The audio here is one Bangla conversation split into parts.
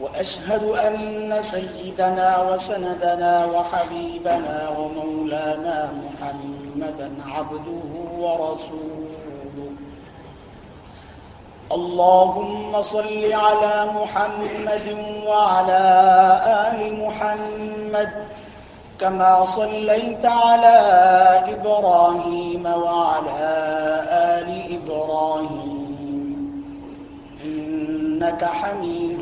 وأشهد أن سيدنا وسندنا وحبيبنا ومولانا محمدا عبده ورسوله. اللهم صل على محمد وعلى آل محمد كما صليت على إبراهيم وعلى آل إبراهيم. إنك حميد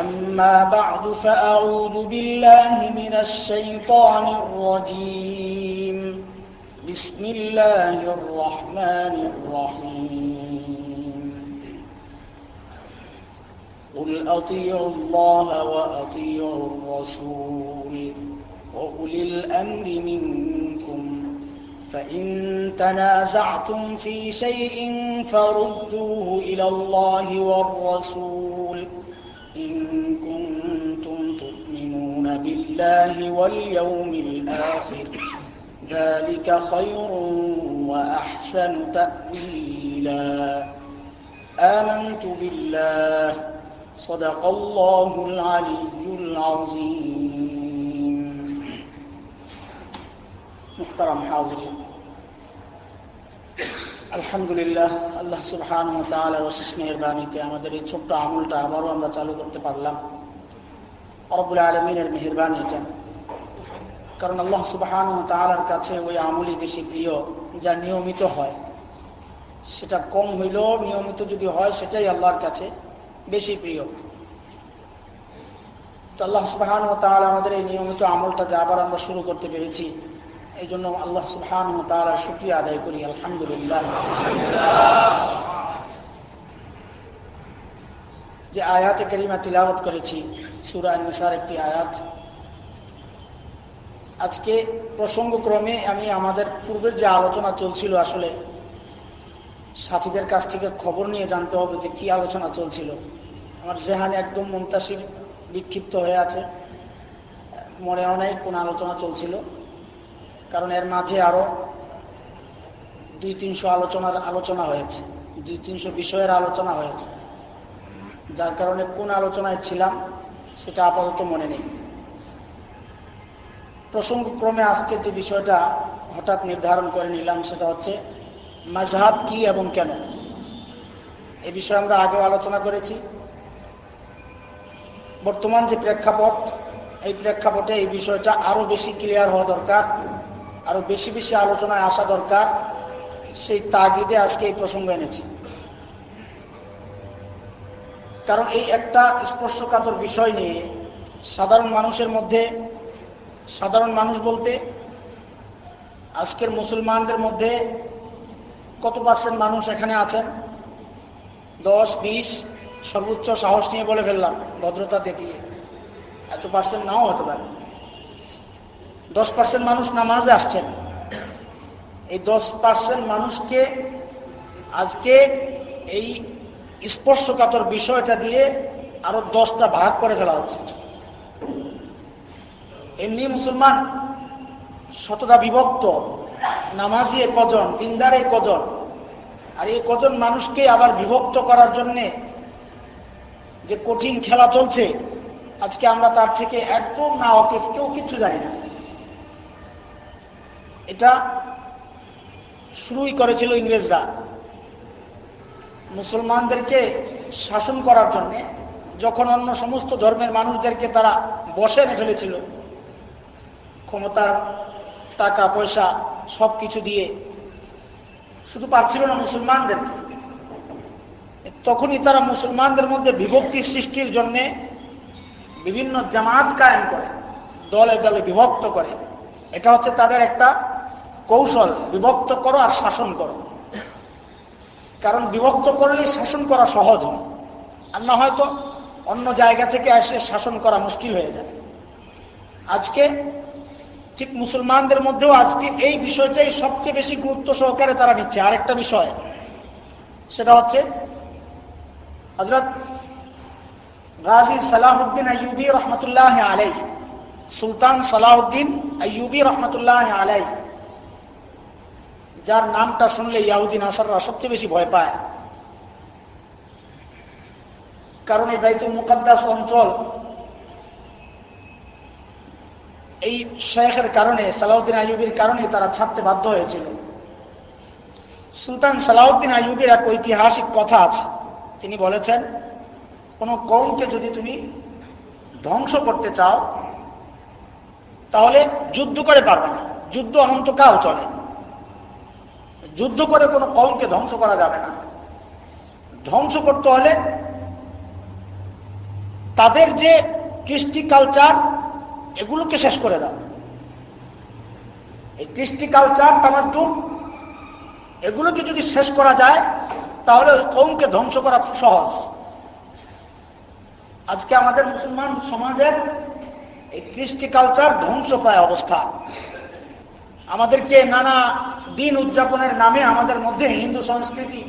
أما بعد فأعوذ بالله من الشيطان الرجيم. بسم الله الرحمن الرحيم. قل أطيعوا الله وأطيعوا الرسول وأولي الأمر منكم. فإن تنازعتم في شيء فردوه إلى الله والرسول. إن كنتم تؤمنون بالله واليوم الآخر ذلك خير وأحسن تأويلا. آمنت بالله صدق الله العلي العظيم. محترم حاضرين. আলহামদুলিল্লাহ, আল্লাহ সুবহান অশেষ মেহেরবানিতে আমাদের এই ছোট্ট আমলটা আবারও আমরা চালু করতে পারলাম। রব্বুল আলমিনের মেহরবানি এটা। কারণ আল্লাহ সুবহান তাআলার কাছে ওই আমলই বেশি প্রিয়, যা নিয়মিত হয়। সেটা কম হইলেও নিয়মিত যদি হয়, সেটাই আল্লাহর কাছে বেশি প্রিয়। তো আল্লাহ সুবহান তাআলা আমাদের এই নিয়মিত আমলটা যা আবার আমরা শুরু করতে পেরেছি এই জন্য আল্লাহ সুবহান তাআলার শুকরিয়া আদায় করি, আলহামদুলিল্লাহ। যে আয়াতে করিমা তিলাবত করেছি, সুরা নিসার একটি আয়াত। আজকে প্রসঙ্গক্রমে আমি আমাদের পূর্বের যে আলোচনা চলছিল আসলে, সাথীদের কাছ থেকে খবর নিয়ে জানতে হবে যে কি আলোচনা চলছিল। আমার জেহানে একদম মুন্তাসির বিক্ষিপ্ত হয়ে আছে। মনে নেই কোন আলোচনা চলছিল। কারণ এর মাঝে আরও দুই তিনশো আলোচনার আলোচনা হয়েছে। দুই তিনশো বিষয়ের আলোচনা হয়েছে। যার কারণে কোন আলোচনায় ছিলাম সেটা আপাতত মনে নেই। প্রসঙ্গক্রমে আজকে যে বিষয়টা হঠাৎ নির্ধারণ করে নিলাম সেটা হচ্ছে মাঝহাব কি এবং কেন? এ বিষয়ে আমরা আগেও আলোচনা করেছি। বর্তমান যে প্রেক্ষাপট, এই প্রেক্ষাপটে এই বিষয়টা আরও বেশি ক্লিয়ার হওয়া দরকার। আরও বেশি বেশি আলোচনায় আসা দরকার। সেই তাগিদে আজকে এই প্রসঙ্গ এনেছি। কারণ এই একটা স্পর্শকাতর বিষয় নিয়ে সাধারণ মানুষের মধ্যে, সাধারণ মানুষ বলতে আজকের মুসলমানদের মধ্যে কত পার্সেন্ট মানুষ এখানে আছেন? দশ, বিশ, সর্বোচ্চ সাহস নিয়ে বলে ফেললাম, ভদ্রতা দেখিয়ে। এত পার্সেন্ট নাও হতে পারে। দশ পার্সেন্ট মানুষ নামাজে আসছেন। এই দশ পার্সেন্ট মানুষকে আজকে এই স্পর্শকাতর বিষয়টা দিয়ে আরও দশটা ভাগ করে ফেলা হচ্ছে। এমনি মুসলমান শতটা বিভক্ত, নামাজি এ কজন, দিনদার এ কজন, আর এই কজন মানুষকে আবার বিভক্ত করার জন্য যে কঠিন খেলা চলছে, আজকে আমরা তার থেকে একদম না ওকে কেউ কিছু জানি না। এটা শুরুই করেছিল ইংরেজরা। মুসলমানদেরকে শাসন করার জন্যে যখন অন্য সমস্ত ধর্মের মানুষদেরকে তারা বসে এনে ফেলেছিল, ক্ষমতার টাকা, পয়সা সব কিছু দিয়ে, শুধু পারছিল না মুসলমানদেরকে। তখনই তারা মুসলমানদের মধ্যে বিভক্তি সৃষ্টির জন্যে বিভিন্ন জামাত কায়েম করে, দলে দলে বিভক্ত করে। এটা হচ্ছে তাদের একটা কৌশল বিভক্ত করো আর শাসন করো। কারণ বিভক্ত করলে শাসন করা সহজ হয়। আর না হয়তো অন্য জায়গা থেকে এসে শাসন করা মুশকিল হয়ে যায়। আজকে ঠিক মুসলমানদের মধ্যেও আজকে এই বিষয়টাই সবচেয়ে বেশি গুরুত্ব সহকারে তারা নিচ্ছে। আরেকটা বিষয়, সেটা হচ্ছে হজরত গাজী সালাহুদ্দিন আইয়ুবী রহমতুল্লাহ আলাই সুলতান সালাহুদ্দিন আইয়ুবী রহমতুল্লাহ আলাই যার নামটা শুনলে ইয়াহুদ্দিন আসাররা সবচেয়ে বেশি ভয় পায়। কারণ এই বাইতুল মুকাদ্দাস অঞ্চল এই শেখের কারণে, সালাউদ্দিন আইয়ুবির কারণে তারা ছাড়তে বাধ্য হয়েছিল। সুলতান সালাউদ্দিন আইয়ুবের এক ঐতিহাসিক কথা আছে। তিনি বলেছেন, কোন কমকে যদি তুমি ধ্বংস করতে চাও, তাহলে যুদ্ধ করে পারবে না। যুদ্ধ অনন্তকাল চলে। যুদ্ধ করে কোনো কৌমকে ধ্বংস করা যাবে না। ধ্বংস করতে হলে তাদের যে কৃষ্টি কালচার এগুলোকে শেষ করে দাও। এই কৃষ্টি কালচার তামাদ্দুন এগুলোকে যদি শেষ করা যায়, তাহলে ওই কৌমকে ধ্বংস করা খুব সহজ। আজকে আমাদের মুসলমান সমাজের এই কৃষ্টি কালচার ধ্বংস প্রায় অবস্থা। আমাদেরকে নানা দিন উদযাপনের নামে আমাদের মধ্যে হিন্দু সংস্কৃতি,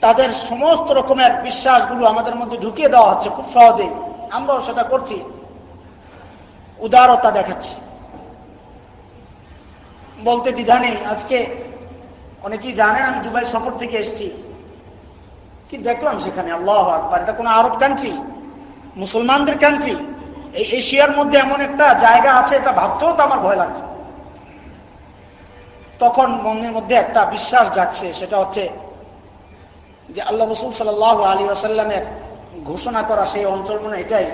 তাদের সমস্ত রকমের বিশ্বাসগুলো আমাদের মধ্যে ঢুকিয়ে দেওয়া হচ্ছে খুব সহজেই। আমরাও সেটা করছি। উদারতা দেখাচ্ছে। বলতে দ্বিধা নেই। আজকে অনেকেই জানেন, আমি দুবাই সফর থেকে এসেছি। কি দেখলাম সেখানে? আল্লাহ আকবার। এটা কোনো আরব কান্ট্রি মুসলমানদের কান্ট্রি এই এশিয়ার মধ্যে এমন একটা জায়গা আছে, এটা ভাবতেও তো আমার ভয় লাগছে। তখন মনের মধ্যে একটা বিশ্বাস যাচ্ছে সেটা হচ্ছে যে আল্লাহ রসুল সাল আলী আসাল্লামের ঘোষণা করা সেই অঞ্চল মনে এটাই,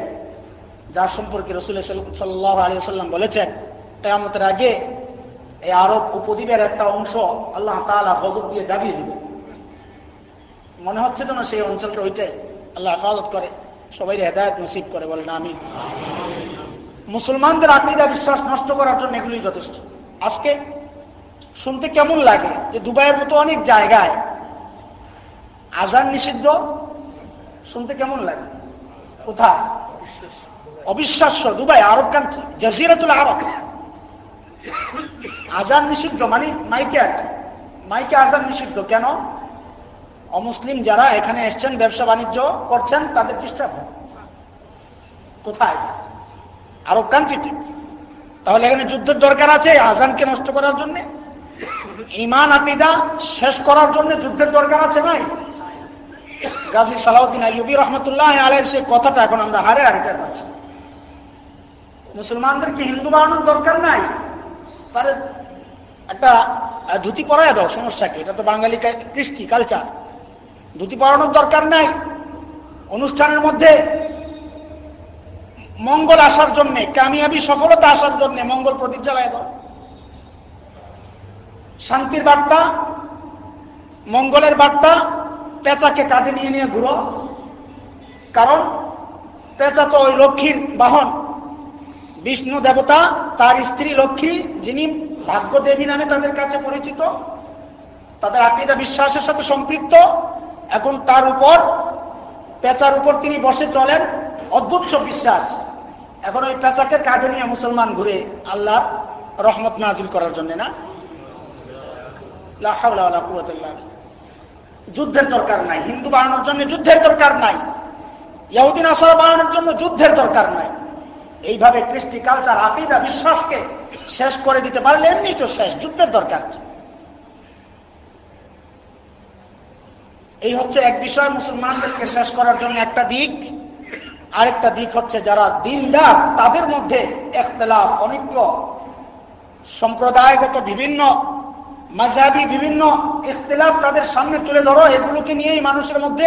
যার সম্পর্কে রসুল সাল্লাহ আলী আসাল্লাম বলেছেন, কেয়ামতের আগে এই আরব উপদ্বীপের একটা অংশ আল্লাহ তালা হজর দিয়ে দাবিয়ে দিবে। মনে হচ্ছে যেন সেই অঞ্চলটা ওইটাই, আল্লাহ হেফাজত করে সবাই হেদায়ত নসিব করে বলে না আমি মুসলমানদের আকিদা, বিশ্বাস নষ্ট করার জন্য এগুলি যথেষ্ট। আজকে শুনতে কেমন লাগে যে দুবাইয়ের মতো অনেক জায়গায় আজান নিষিদ্ধ? শুনতে কেমন লাগে? কোথায়? অবিশ্বাস্য। দুবাই, আরব কান্ট্রি জাজিরাতুল আরব। আজান নিষিদ্ধ মানে মাইকে আর মাইকে আজান নিষিদ্ধ। কেন? অমুসলিম যারা এখানে এসছেন, ব্যবসা বাণিজ্য করছেন, তাদের ডিস্টার্ব হয়? কোথায়? আরব কান্ট্রিতে তাহলে এখানে যুদ্ধের দরকার আছে আজানকে নষ্ট করার জন্য? ইমান আকিদা শেষ করার জন্য যুদ্ধের দরকার আছে নাই? গাজী সালাউদ্দিন আইয়ুবী রহমতুল্লাহ আলের সে কথাটা এখন আমরা হারে হারে টের পাচ্ছি। মুসলমানদেরকে হিন্দু বানানোর দরকার নাই? তার একটা ধুতি পরায় দাও, সমস্যা কি? এটা তো বাঙালি কৃষ্টি কালচার ধুতি পরানোর দরকার নাই। অনুষ্ঠানের মধ্যে মঙ্গল আসার জন্যে, কামিয়াবি সফলতা আসার জন্যে মঙ্গল প্রদীপ জ্বালায় দাও। শান্তির বার্তা, মঙ্গলের বার্তা, পেঁচাকে কাঁধে নিয়ে নিয়ে ঘুরো। কারণ পেঁচা তো ওই লক্ষ্মীর বাহন। বিষ্ণু দেবতা, তার স্ত্রী লক্ষ্মী, যিনি ভাগ্য দেবী নামে তাদের কাছে পরিচিত, তাদের আকিদা বিশ্বাসের সাথে সম্পৃক্ত। এখন তার উপর, পেঁচার উপর তিনি বসে চলেন, অদ্ভুত বিশ্বাস। এখন ওই পেঁচাকে কাঁধে নিয়ে মুসলমান ঘুরে আল্লাহ রহমত নাজিল করার জন্য না? যুদ্ধের দরকার নাই। হিন্দু বানানোর জন্য যুদ্ধের দরকার নাই। ইহুদিন আসার বানানোর জন্য যুদ্ধের দরকার নাই। এইভাবে কৃষ্টি কালচার আপিদা বিশ্বাসকে শেষ করে দিতে পারলে এমনি তো শেষ, যুদ্ধের দরকার। এই হচ্ছে এক বিষয় মুসলমানদেরকে শেষ করার জন্য একটা দিক। আরেকটা দিক হচ্ছে যারা দিনদার, তাদের মধ্যে একতলাফ অনিক্য সম্প্রদায়গত বিভিন্ন মাঝাবি বিভিন্ন ইখতলাফ তাদের সামনে তুলে ধরো, এগুলোকে নিয়েই মানুষের মধ্যে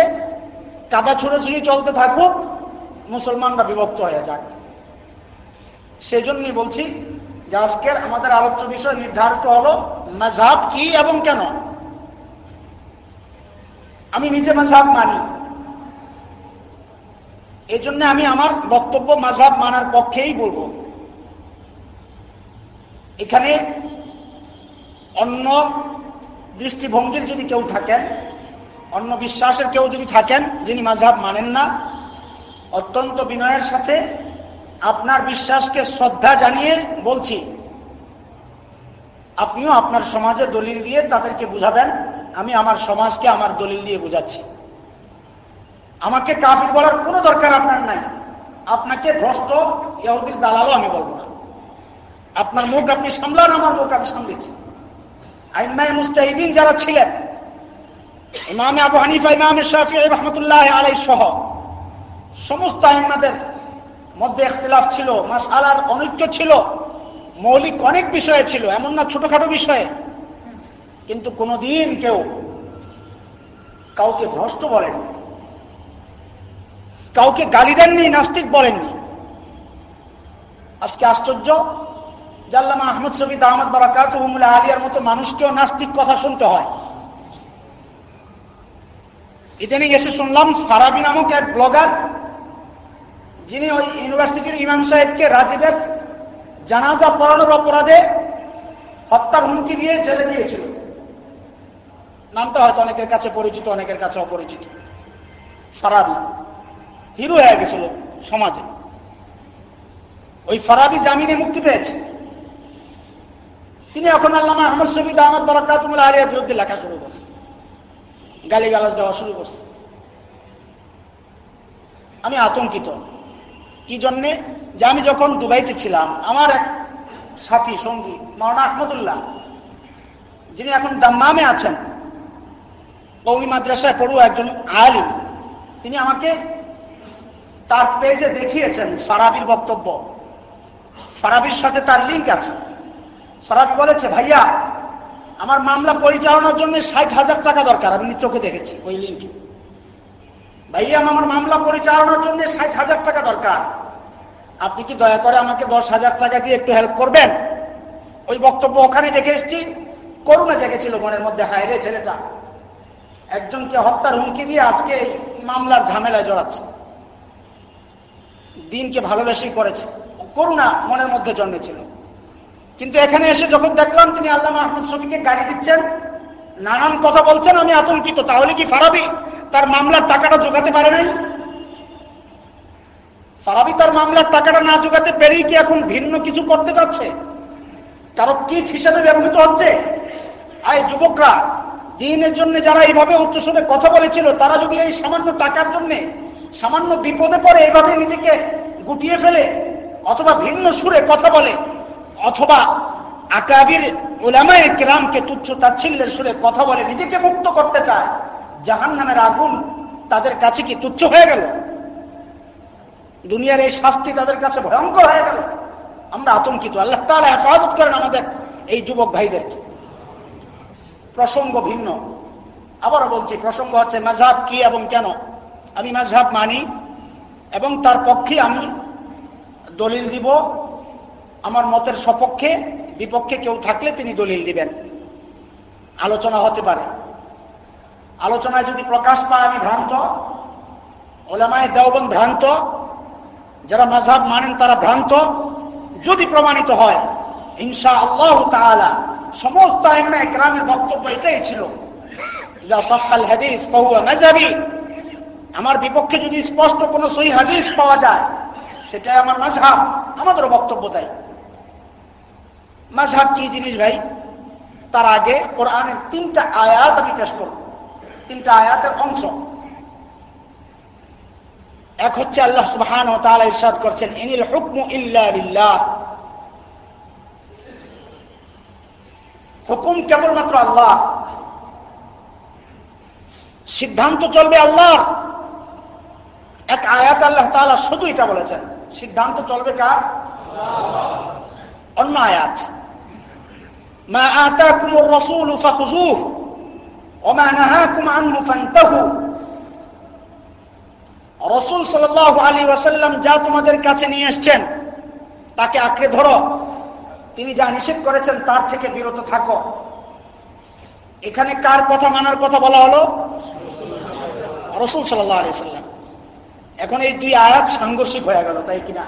কাদা ছুড়ে চলতে থাকুক, মুসলমানরা বিভক্ত হয়ে যাক। সেজন্যই বলছি যে আজকের আমাদের আলোচ্য বিষয় নির্ধারিত হলো মাঝহাব কি এবং কেন। আমি নিজে মাঝহাব মানি। এই জন্য আমি আমার বক্তব্য মাঝহাব মানার পক্ষেই বলব। এখানে অন্য দৃষ্টিভঙ্গির যদি কেউ থাকেন, অন্য বিশ্বাসের কেউ যদি থাকেন, যিনি মাঝহাব মানেন না, অত্যন্ত বিনয়ের সাথে আপনার বিশ্বাসকে শ্রদ্ধা জানিয়ে বলছি, আপনিও আপনার সমাজে দলিল দিয়ে তাদেরকে বুঝাবেন, আমি আমার সমাজকে আমার দলিল দিয়ে বুঝাচ্ছি। আমাকে কাফির বলার কোনো দরকার আপনার নাই। আপনাকে ভ্রষ্ট ইহুদির দালালও আমি বলব না। আপনার মুখ আপনি সামলান, আমার মুখ আমি সামলেছি। আইনমায় মুস্তাহিদিন যারা ছিলেন, ইমামে আবু হানিফা, ইমামে শাফি রহমতুল্লাহ আলাই সহ সমস্ত আইনমাদের মধ্যে এখতলাফ ছিল মাসালার অনৈক্য ছিল, মৌলিক অনেক বিষয়ে ছিল, এমন না ছোটখাটো বিষয়ে। কিন্তু কোনদিন কেউ কাউকে ভ্রষ্ট বলেন কাউকে গালি দেননি, নাস্তিক বলেননি। আজকে আশ্চর্য জাল্লামা আহমদ শফিদ আহমদ বারাকাত আলিয়ার মতো মানুষকেও নাস্তিক কথা শুনতে হয়। ইদানিং এসে শুনলাম ফারাবি নামক এক ব্লগার, যিনি ওই ইউনিভার্সিটির ইমাম সাহেবকে রাজীবের জানাজা পড়ানোর অপরাধে হত্যার হুমকি দিয়ে জেলে দিয়েছিল। নামটা হয়তো অনেকের কাছে পরিচিত, অনেকের কাছে অপরিচিত। ফারাবি, হিরো হয়ে গেছিল সমাজে। ওই ফারাবি জামিনে মুক্তি পেয়েছে। তিনি এখন আল্লামা আহমদ শফিদ আহমদ বরাকাতুল আলিয়ার বিরুদ্ধে লেখা শুরু করছে। গালি গালাজ দেওয়া শুরু করছে। আমি আতঙ্কিত। কি জন্যে? যে আমি যখন দুবাইতে ছিলাম, আমার এক সাথী, সঙ্গী মাওনা আহমদুল্লাহ, যিনি এখন দাম্মামে আছেন, কৌমি মাদ্রাসায় পড়ুয়া একজন আলিম, তিনি আমাকে তার পেজে দেখিয়েছেন, ফারাবির বক্তব্য। ফারাবির সাথে তার লিঙ্ক আছে। ফারাবি বলেছে, ভাইয়া, আমার মামলা পরিচালনার জন্য ষাট হাজার টাকা দরকার, আমি চোখে দেখেছি, ওই লিঙ্কে ভাইয়া, আমার মামলা পরিচালনার জন্য ষাট হাজার টাকা দরকার। আপনি কি দয়া করে আমাকে দশ হাজার টাকা দিয়ে একটু হেল্প করবেন? ওই বক্তব্য ওখানে দেখে এসছি। করুণা জেগেছিল মনের মধ্যে, হায় রে ছেলেটা, একজনকে হত্যার হুমকি দিয়ে আজকে মামলার ঝামেলায় জড়াচ্ছে। দিনকে ভালোবেসেই করেছে। করুণা মনের মধ্যে জন্মেছিল। কিন্তু এখানে এসে যখন দেখলাম তিনি আল্লাহ আহমদ শফিকে গাড়ি দিচ্ছেন, নানান কথা বলছেন, আমি আতঙ্কিত। তাহলে কি ফারাবি তার মামলার টাকাটা জোগাতে পারে নাই? ফারাবি তার মামলার টাকাটা না জোগাতে পেরেই কি এখন ভিন্ন কিছু করতে যাচ্ছে? কারও কিট হিসেবে ব্যবহৃত হচ্ছে। আয় যুবকরা, দিনের জন্য যারা এইভাবে উচ্চস্বরে কথা বলেছিল, তারা যদি এই সামান্য টাকার জন্য, সামান্য বিপদে পড়ে, এইভাবে নিজেকে গুটিয়ে ফেলে, অথবা ভিন্ন সুরে কথা বলে অথবা আকাবির ওলামায় গ্রামকে তুচ্ছ তাচ্ছিল্যের সুরে কথা বলে নিজেকে মুক্ত করতে চায় জাহান নামের আগুন তাদের কাছে কি তুচ্ছ হয়ে গেল? দুনিয়ার এই শাস্তি তাদের কাছে ভয়ঙ্কর হয়ে গেল। আমরা আতঙ্কিত। আল্লাহ তারা হেফাজত করেন আমাদের এই যুবক ভাইদেরকে। প্রসঙ্গ ভিন্ন। আবারও বলছি, প্রসঙ্গ হচ্ছে মাঝহাব কি এবং কেন? আমি মাঝহাব মানি এবং তার পক্ষে আমি দলিল দিব আমার মতের সপক্ষে, বিপক্ষে কেউ থাকলে তিনি দলিল দিবেন। আলোচনা হতে পারে। আলোচনায় যদি প্রকাশ পায় আমি ভ্রান্ত, ওলামায় দেওবন ভ্রান্ত, যারা মাঝহাব মানেন তারা ভ্রান্ত। যদি প্রমাণিত হয় ইনশা আল্লাহ তাআলা, সমস্ত একরামের বক্তব্য এটাই ছিল। আমার বিপক্ষে যদি স্পষ্ট কোনো সহি হাদিস পাওয়া যায়, সেটাই আমার মাঝহাব আমাদেরও বক্তব্য তাই। মাঝহাব কি জিনিস ভাই? তার আগে কোরআনের তিনটা আয়াত আমি পেশ করব। তিনটা আয়াতের অংশ। এক হচ্ছে আল্লাহ সুবহান ও তাআলা ইরশাদ করছেন, ইনিল হুকমু ইল্লা লিল্লাহ। হুকুম কেবলমাত্র আল্লাহ। সিদ্ধান্ত চলবে আল্লাহ এক আয়াত আল্লাহ তাআলা শুধু এটা বলেছেন। সিদ্ধান্ত চলবে কার? অন্য আয়াত। মা আতাকুমুর রাসূল ফাখুযুহ ওয়া মা নাহাকুম আনহু ফানতাহু রাসূল সাল্লাল্লাহু আলাইহি ওয়াসাল্লাম যা তোমাদের কাছে নিয়ে এসেছেন, তাকে আঁকড়ে ধরো। তিনি যা নিষেধ করেছেন, তার থেকে বিরত থাকো। এখানে কার কথা মানার কথা বলা হলো? রসুল সাল্লাহ আলি সাল্লাম এখন এই দুই আয়াত সাংঘর্ষিক হয়ে গেল, তাই কিনা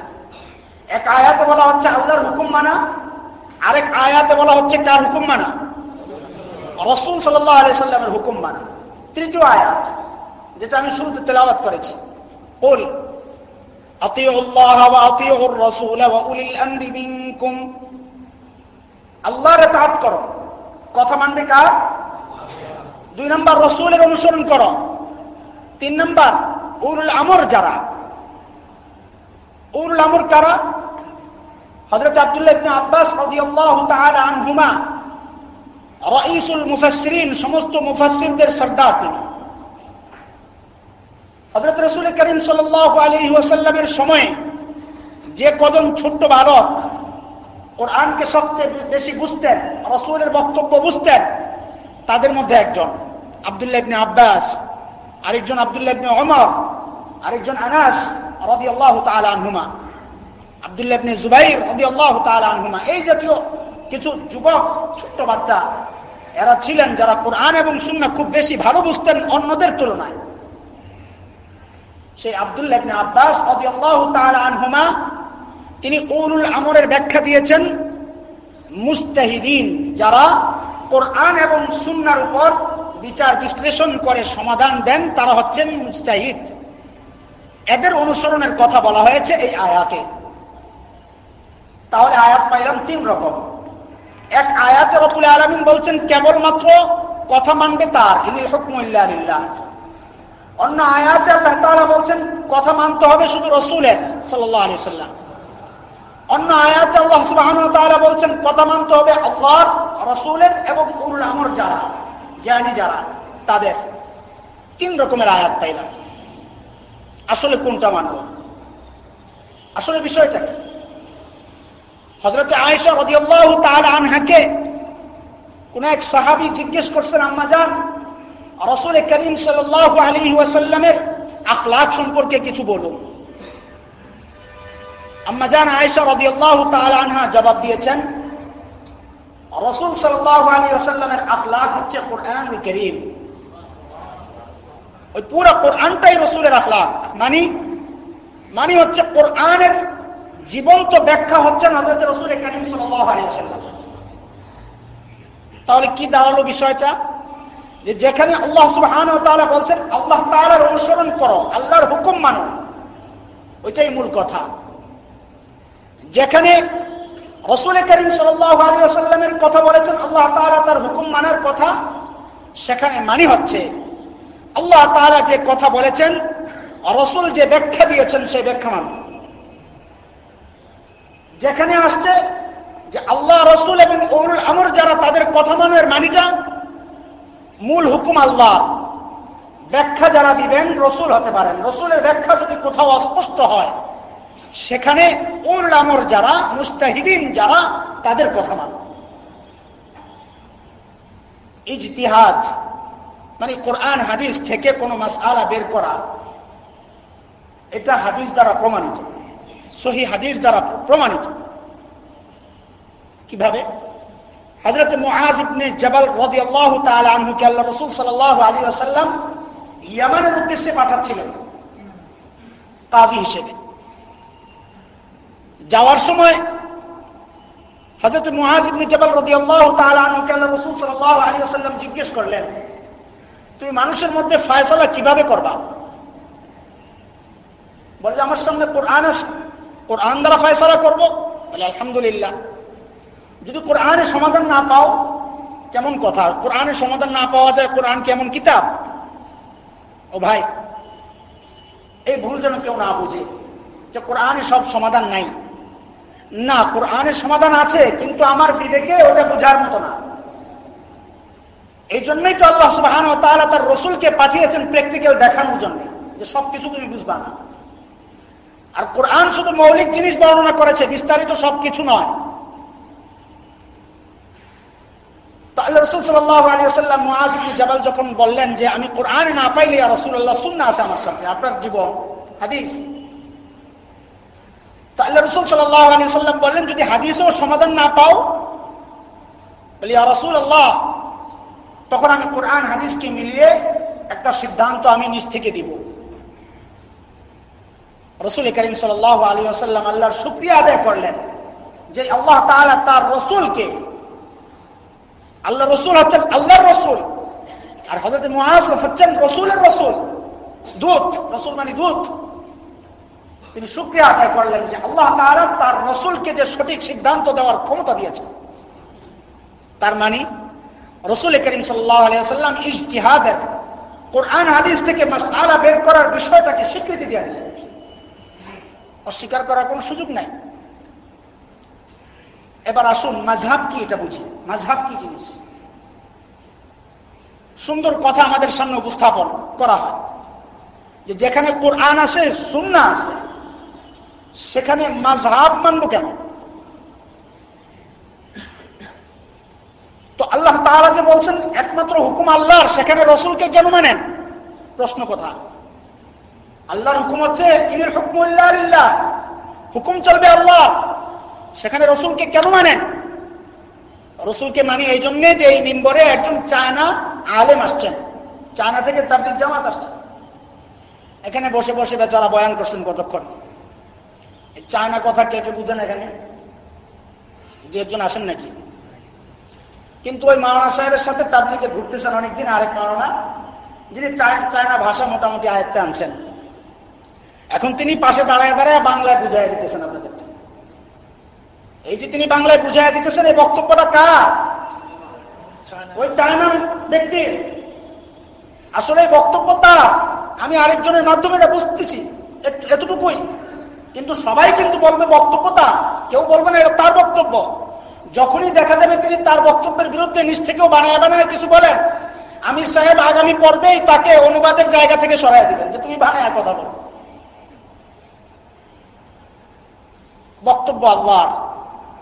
এক আয়াত বলা হচ্ছে, আল্লাহর হুকুম মানা আরেক আয়াতে বলা হচ্ছে কার হুকুম মানা রসুল সাল্লাহ আলি সাল্লামের হুকুম মানা তৃতীয় আয়াত যেটা আমি শুরুতে তেলাবাত করেছি বল أطيعوا الله وأطيعوا الرسول وأولي الأمر منكم আল্লাহর তাহাত করো কথা মানবে কার দুই নম্বর রসুলের অনুসরণ করো তিন নম্বর উরুল আমর যারা উরুল আমর কারা হজরত আব্দুল্লাহ ইবনে আব্বাস রাদিয়াল্লাহু তাআলা আনহুমা, রাইসুল মুফাসসিরিন, সমস্ত মুফাসসিরদের সর্দার তিনি। হজরত রসুল করিম সাল্লাল্লাহু আলাইহি ওয়াসাল্লামের সময় যে কদম ছোট্ট বালক কোরআনকে সবচেয়ে বেশি বুঝতেন, রসুলের বক্তব্য বুঝতেন, তাদের মধ্যে একজন আবদুল্লাহ ইবনে আব্বাস, আরেকজন আবদুল্লাহ ইবনে ওমর, আরেকজন আনাস রাদিয়াল্লাহু তাআলা আনহুমা। আবদুল্লাহ ইবনে জুবাইর রাদিয়াল্লাহু তাআলা আনহুমা, এই জাতীয় কিছু যুবক, ছোট্ট বাচ্চা, এরা ছিলেন যারা কোরআন এবং সুন্নাহ খুব বেশি ভালো বুঝতেন অন্যদের তুলনায়। সেই আবদুল্লাহ ইবনে আব্বাস রাদিয়াল্লাহু তাআলা আনহুমা, তিনি কৌলুল আমরের ব্যাখ্যা দিয়েছেন মুস্তাহিদিন যারা কোরআন এবং সুন্নার উপর বিচার বিশ্লেষণ করে সমাধান দেন, তারা হচ্ছেন মুস্তাহিদ এদের অনুসরণের কথা বলা হয়েছে এই আয়াতে। তাহলে আয়াত পাইলাম তিন রকম। এক আয়াতে রতুল আলমিন বলছেন, কেবলমাত্র কথা মানবে তার, ইনিল অন্য আয়াতে আল্লাহ তাআলা বলছেন, কথা মানতে হবে শুধু রসুলের, সাল্লাল্লাহু আলাইহি সাল্লাম। অন্য আয়াতে আল্লাহ ওয়া বলছেন, কথা মানতে হবে আল্লাহর, রাসূলের এবং উলুল আমর যারা, জ্ঞানী যারা, তাদের। তিন রকমের আয়াত পাইলাম। আসলে কোনটা মানব? আসলে বিষয়টা কি? হযরত আয়েশা রাদিয়াল্লাহু তাআলা আনহাকে কোন এক সাহাবী জিজ্ঞেস করছেন, আম্মা জান, রাসূল করিম সাল্লাল্লাহু আলাইহি ওয়াসাল্লামের আখলাক সম্পর্কে কিছু বলুন আম্মা জান, আয়েশা রাদিয়াল্লাহু তাআলা আনহা জবাব দিয়েছেন, রাসূল সাল্লাল্লাহু আলাইহি ওয়াসাল্লামের আখলাক হচ্ছে কোরআনুল কারীম। ওই পুরো কোরআনটাই রাসূলের আখলাক। মানে মানে হচ্ছে কোরআনের জীবন্ত ব্যাখ্যা হচ্ছে হযরত রাসূল করিম ওয়াসাল্লাম। তাহলে কি দাঁড়াল বিষয়টা? যে যেখানে আল্লাহ সুবহানাহু ওয়া তাআলা বলছেন, আল্লাহ তাআলার অনুসরণ করো, আল্লাহর হুকুম মানো। ওইটাই মূল কথা। যেখানে রসুল করিম সাল্লামের কথা বলেছেন, আল্লাহ তাআলা তার হুকুম মানার কথা, সেখানে মানি হচ্ছে, আল্লাহ তাআলা যে কথা বলেছেন রসুল যে ব্যাখ্যা দিয়েছেন, সেই ব্যাখ্যা মান। যেখানে আসছে যে আল্লাহ রসুল এবং ওরুল আমর যারা তাদের কথা মানের মানিকা মূল হুকুম আল্লাহ। ব্যাখ্যা যারা দিবেন, রসুল হতে পারেন। রসুলের ব্যাখ্যা যদি কোথাও অস্পষ্ট হয়, সেখানে ওর আমর যারা, মুস্তাহিদিন যারা, তাদের কথা মান ইজতিহাদ মানে কোরআন, হাদিস থেকে কোনো মাস আলা বের করা, এটা হাদিস দ্বারা প্রমাণিত। সহি হাদিস দ্বারা প্রমাণিত। কীভাবে? হযরত মুআজ ইবনে জাবাল রাদিয়াল্লাহু তাআলা আনহু আল্লাহ রাসূল সাল্লাল্লাহু আলাইহি ওয়াসাল্লাম ইয়ামানের উদ্দেশ্যে পাঠাচ্ছিলেন। কাজী হিসেবে। যাওয়ার সময় হযরত মুআজ ইবনে জাবাল রাদিয়াল্লাহু তাআলা আনহু কে আল্লাহ রাসূল সাল্লাল্লাহু আলাইহি ওয়াসাল্লাম জিজ্ঞেস করলেন, তুমি মানুষের মধ্যে ফয়সালা কীভাবে করবা? বলে আমার সামনে কোরআন আছে কোরআন দ্বারা ফয়সালা করব? বলে, আলহামদুলিল্লাহ। যদি কোরআনের সমাধান না পাও, কেমন কথা? কোরআনের সমাধান না পাওয়া যায়, কোরআন কেমন কিতাব? ও ভাই, এই ভুল যেন কেউ না বুঝে যে কোরআনে সব সমাধান নাই। না, কোরআনের সমাধান আছে, কিন্তু আমার বিবেকে ওটা বোঝার মতো না। এই জন্যই তো আল্লাহ তাহলে তার রসুলকে পাঠিয়েছেন প্র্যাকটিক্যাল দেখানোর জন্য, যে সবকিছু তুমি বুঝবা না। আর কোরআন শুধু মৌলিক জিনিস বর্ণনা করেছে, বিস্তারিত সবকিছু নয়। তাহলে রসুল সাল্লাহ যখন বললেন যে, আমি কোরআনে না পাইলে আছে আমার আপনার হাদিস। তো আল্লাহ রসুল বললেন, যদি সমাধান না পাও রসুল আল্লাহ তখন আমি কোরআন, হাদিসকে মিলিয়ে একটা সিদ্ধান্ত আমি নিজ থেকে দিব। রসুল করিম সাল আলী আসাল্লাম আল্লাহর শুক্রিয়া আদায় করলেন যে আল্লাহ তালা তার রসুলকে আল্লাহ রসুল হচ্ছেন আল্লাহর রসুল, আর হজরত মহাজ হচ্ছেন রসুলের রসুল, দূত, রসুল মানে দূত। তিনি শুক্রিয়া আদায় করলেন যে আল্লাহ তালা তার রসুলকে যে সঠিক সিদ্ধান্ত দেওয়ার ক্ষমতা দিয়েছেন। তার মানে রসুল করিম সাল্লাম ইজতিহাদের, কোরআন হাদিস থেকে মাসআলা বের করার বিষয়টাকে স্বীকৃতি দেওয়া দিলেন। অস্বীকার করার কোন সুযোগ নাই। এবার আসুন, মাঝহাব কি এটা বুঝি? মাঝহাব কি জিনিস? সুন্দর কথা আমাদের সামনে উপস্থাপন করা হয় যে যেখানে কোরআন আছে সুন্না আছে, সেখানে মাঝহাব মানব কেন? তো আল্লাহ তাহলে যে বলছেন, একমাত্র হুকুম আল্লাহর, সেখানে রসুলকে কেন মানেন? প্রশ্ন কথা আল্লাহর হুকুম হচ্ছে ইনির হুকুম আল্লাহ হুকুম চলবে আল্লাহ। সেখানে রসুলকে কেন মানেন রসুলকে মানি এই জন্যে যে এই মিম্বরে একজন চায়না আলেম আসছেন। চায়না থেকে তাবলিক জামাত আসছেন এখানে বসে বসে বেচারা বয়ান করছেন কতক্ষণ। এই চায়না কথা কে কে বুঝেন এখানে? দু একজন আসেন নাকি? কিন্তু ওই মাওনা সাহেবের সাথে তাবলিকে ঘুরতেছেন অনেকদিন, আরেক মাওনা যিনি চায়না ভাষা মোটামুটি আয়ত্তে আনছেন। এখন তিনি পাশে দাঁড়ায় দাঁড়ায় বাংলায় বুঝাই দিতেছেন আপনাদের এই যে তিনি বাংলায় বুঝাই দিতেছেন, এই বক্তব্যটা কার? ওই চায়নার ব্যক্তির। আসলে এই বক্তব্য তার। আমি আরেকজনের মাধ্যমে এটা বুঝতেছি এতটুকুই। কিন্তু সবাই কিন্তু বলবে বক্তব্য তার। কেউ বলবে না, এটা তার বক্তব্য। যখনই দেখা যাবে তিনি তার বক্তব্যের বিরুদ্ধে নিজ থেকেও বানায় বানায় কিছু বলেন, আমির সাহেব আগামী পর্বেই তাকে অনুবাদের জায়গা থেকে সরাই দিবেন যে তুমি বানায় কথা বলো। বক্তব্য আল্লাহ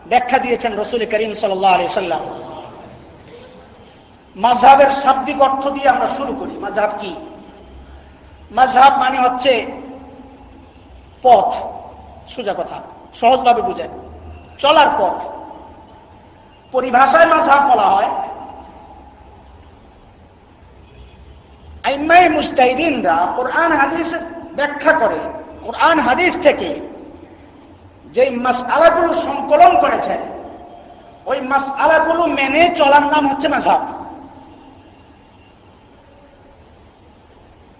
ব্যাখ্যা দিয়েছেন রসুল করিম সাল্লাম মাঝহাবের শাব্দিক অর্থ দিয়ে আমরা শুরু করি। মাঝহাব কি? মাঝহাব মানে হচ্ছে পথ। সোজা কথা। সহজভাবে বুঝায় চলার পথ। পরিভাষায় মাঝহাব বলা হয় আইমাই মুস্তাহিদিনরা কোরআন হাদিস ব্যাখ্যা করে। কোরআন হাদিস থেকে যে মাসআলাগুলো সংকলন করেছেন, ওই মাসআলাগুলো মেনে চলার নাম হচ্ছে মাঝহাব।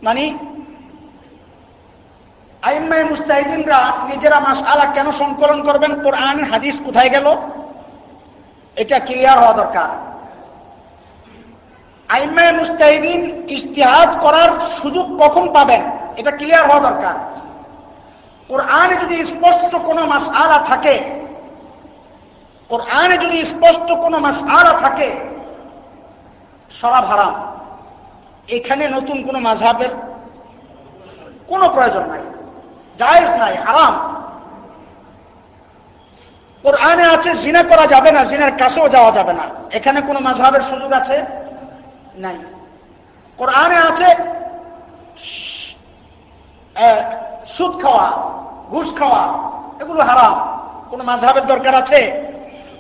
মানে আইম্মাই মুস্তাহিদিনরা নিজেরা মাসআলা কেন সংকলন করবেন? কোরআন, হাদিস কোথায় গেল? এটা ক্লিয়ার হওয়া দরকার। আইম্মাই মুস্তাহিদিন ইস্তিহাদ করার সুযোগ কখন পাবেন? এটা ক্লিয়ার হওয়া দরকার। কোরআনে যদি স্পষ্ট কোনো মাস আলা থাকে, কোরআনে যদি স্পষ্ট কোনো মাস আলা থাকে সরাব হারাম। এখানে নতুন কোনো মাঝহাবের কোনো প্রয়োজন নাই। জায়েজ নাই, হারাম। কোরআনে আছে, জিনা করা যাবে না, জিনার কাছেও যাওয়া যাবে না। এখানে কোনো মাঝহাবের সুযোগ আছে? নাই। কোরআনে আছে সুদ খাওয়া, ঘুষ খাওয়া, এগুলো হারাম। কোনো মাঝহাবের দরকার আছে?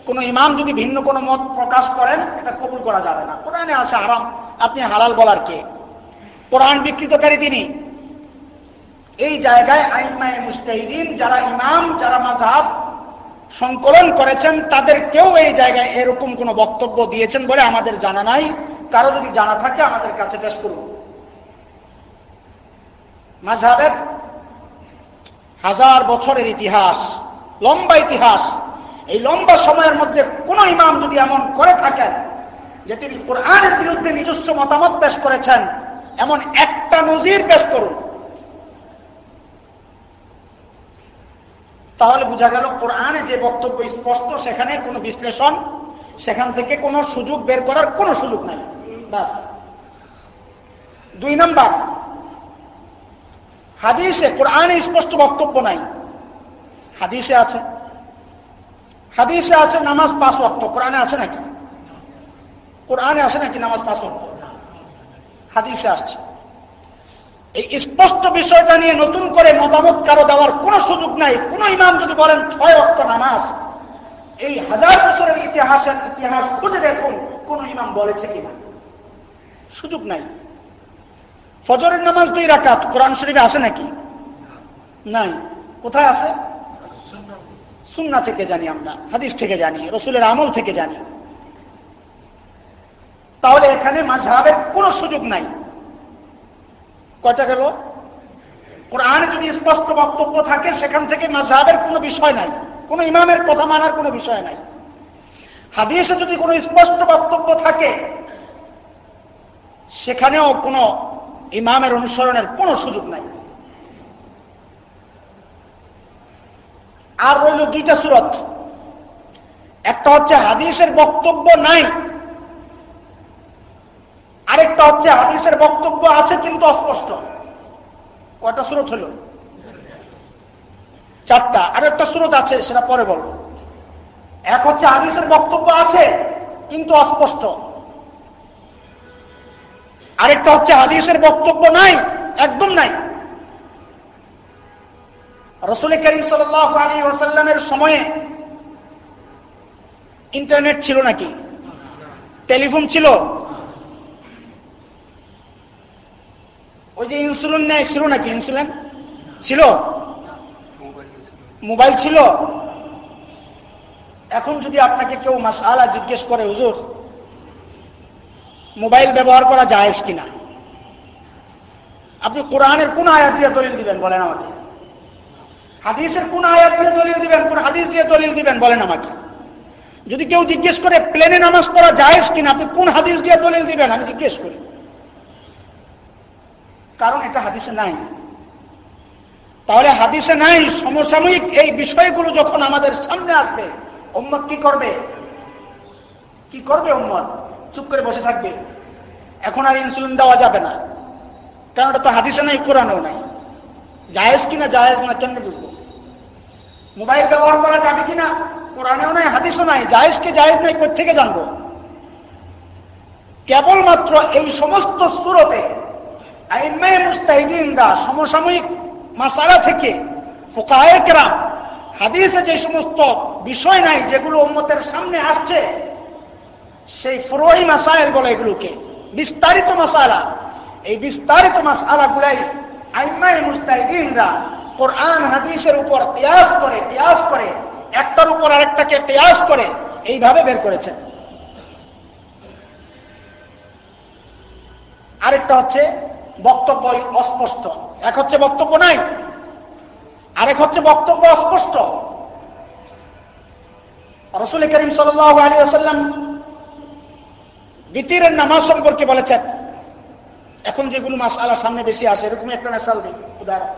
কোন ইমাম যদি ভিন্ন কোনো মত প্রকাশ করেন, এটা কবুল করা যাবে না। কোরআনে আছে হারাম। আপনি হালাল বলার কে? কোরআন বিকৃতকারী তিনি। এই জায়গায় আইমায় মুস্তাহিদিন যারা ইমাম, যারা মাঝহাব সংকলন করেছেন, তাদের কেউ এই জায়গায় এরকম কোন বক্তব্য দিয়েছেন বলে আমাদের জানা নাই। কারও যদি জানা থাকে, আমাদের কাছে পেশ করুন। মাঝহাবের হাজার বছরের ইতিহাস, লম্বা ইতিহাস। এই লম্বা সময়ের মধ্যে কোন ইমাম যদি এমন করে থাকেন যে তিনি কোরআনের বিরুদ্ধে নিজস্ব মতামত পেশ করেছেন, এমন একটা নজির পেশ করুন। তাহলে বোঝা গেল কোরআনে যে বক্তব্য স্পষ্ট, সেখানে কোনো বিশ্লেষণ, সেখান থেকে কোনো সুযোগ বের করার কোনো সুযোগ নাই। বাস। দুই নম্বর হাদিসে, কোরআনে স্পষ্ট বক্তব্য নাই। হাদিসে আছে। হাদিসে আছে নামাজ পাঁচ রক্ত কোরআনে আছে নাকি? কোরআনে আছে নাকি নামাজ পাঁচ রক্ত হাদিসে আসছে। এই স্পষ্ট বিষয়টা নিয়ে নতুন করে মতামত কারও দেওয়ার কোনো সুযোগ নাই। কোন ইমাম যদি বলেন ছয় অক্ট নামাজ, এই হাজার বছরের ইতিহাসের ইতিহাস খুঁজে দেখুন কোন ইমাম বলেছে কিনা। সুযোগ নাই। ফজরের নামাজ দুই রাকাত, কোরআন শরীফে আছে নাকি? নাই। কোথায় আছে সুন্না থেকে জানি আমরা, হাদিস থেকে জানি, রসুলের আমল থেকে জানি। তাহলে এখানে মাঝহাবের কোনো সুযোগ নাই। কয়টা গেল? কোরআনে যদি স্পষ্ট বক্তব্য থাকে, সেখান থেকে মাঝহাবের কোনো বিষয় নাই। কোনো ইমামের কথা মানার কোনো বিষয় নাই। হাদিসে যদি কোনো স্পষ্ট বক্তব্য থাকে, সেখানেও কোনো ইমামের অনুসরণের কোনো সুযোগ নাই। আর রইল দুইটা সুরত। একটা হচ্ছে হাদিসের বক্তব্য নাই। আরেকটা হচ্ছে হাদিসের বক্তব্য আছে কিন্তু অস্পষ্ট। কয়টা সুরত হলো? চারটা। আরেকটা সুরত আছে, সেটা পরে বলব। এক হচ্ছে হাদিসের বক্তব্য আছে, কিন্তু অস্পষ্ট। আরেকটা হচ্ছে হাদিসের বক্তব্য নাই, একদম নাই। রসুল করিম সাল আলী ওসাল্লামের সময়ে ইন্টারনেট ছিল নাকি? টেলিফোন ছিল? ওই যে ইনসুলিন নেয়, ছিল নাকি ইনসুলিন? ছিল? মোবাইল ছিল? এখন যদি আপনাকে কেউ মাসালা জিজ্ঞেস করে, হুজুর মোবাইল ব্যবহার করা যায় কিনা? আপনি কোরআনের কোন আয়াত দিয়ে দলিল দিবেন, বলেন আমাকে। হাদিসের কোন আয়াত দিয়ে দলিল দিবেন, কোন হাদিস দিয়ে দলিল দিবেন, বলেন আমাকে। যদি কেউ জিজ্ঞেস করে, প্লেনে নামাজ পড়া যায় কিনা, আপনি কোন হাদিস দিয়ে দলিল দিবেন? আমি জিজ্ঞেস করি। কারণ এটা হাদিসে নাই। তাহলে হাদিসে নাই, সমসাময়িক এই বিষয়গুলো যখন আমাদের সামনে আসবে, উম্মত কি করবে? কি করবে উম্মত? চুপ করে বসে থাকবে। এখন আর ইনসুলিন দেওয়া যাবে না। কারণ এটা তো হাদিসে নাই, কোরআনেও নাই। জায়েজ কিনা জায়েজ না কেন বুঝব? মোবাইল ব্যবহার করা যাবে কিনা কোরআনেও নাই, হাদিসও নাই। জায়েজকে জায়েজ নাই থেকে জানব? কেবলমাত্র এই সমস্ত সুরতে মুস্তাহিদিনরা সমসাময়িক মাসালা থেকে ফোকায়েকরা হাদিসে যে সমস্ত বিষয় নাই যেগুলো উম্মতের সামনে আসছে সেই ফুরোই মাসাইল বলে এগুলোকে। বিস্তারিত মাসালা। এই বিস্তারিত মাসালা গুলাই আইমাই মুস্তাহিদিনরা কোরআন, হাদিসের উপর পেয়াস করে পেয়াস করে, একটার উপর আরেকটাকে পেয়াস করে, এইভাবে বের করেছেন আরেকটা হচ্ছে বক্তব্য অস্পষ্ট। এক হচ্ছে বক্তব্য নাই। আরেক হচ্ছে বক্তব্য অস্পষ্ট। রসুল করিম সাল আলী আসাল্লাম বিতিরের নামাজ সম্পর্কে বলেছেন। এখন যেগুলো মাস আলার সামনে বেশি আসে এরকম একটা মেসাল দিই, উদাহরণ।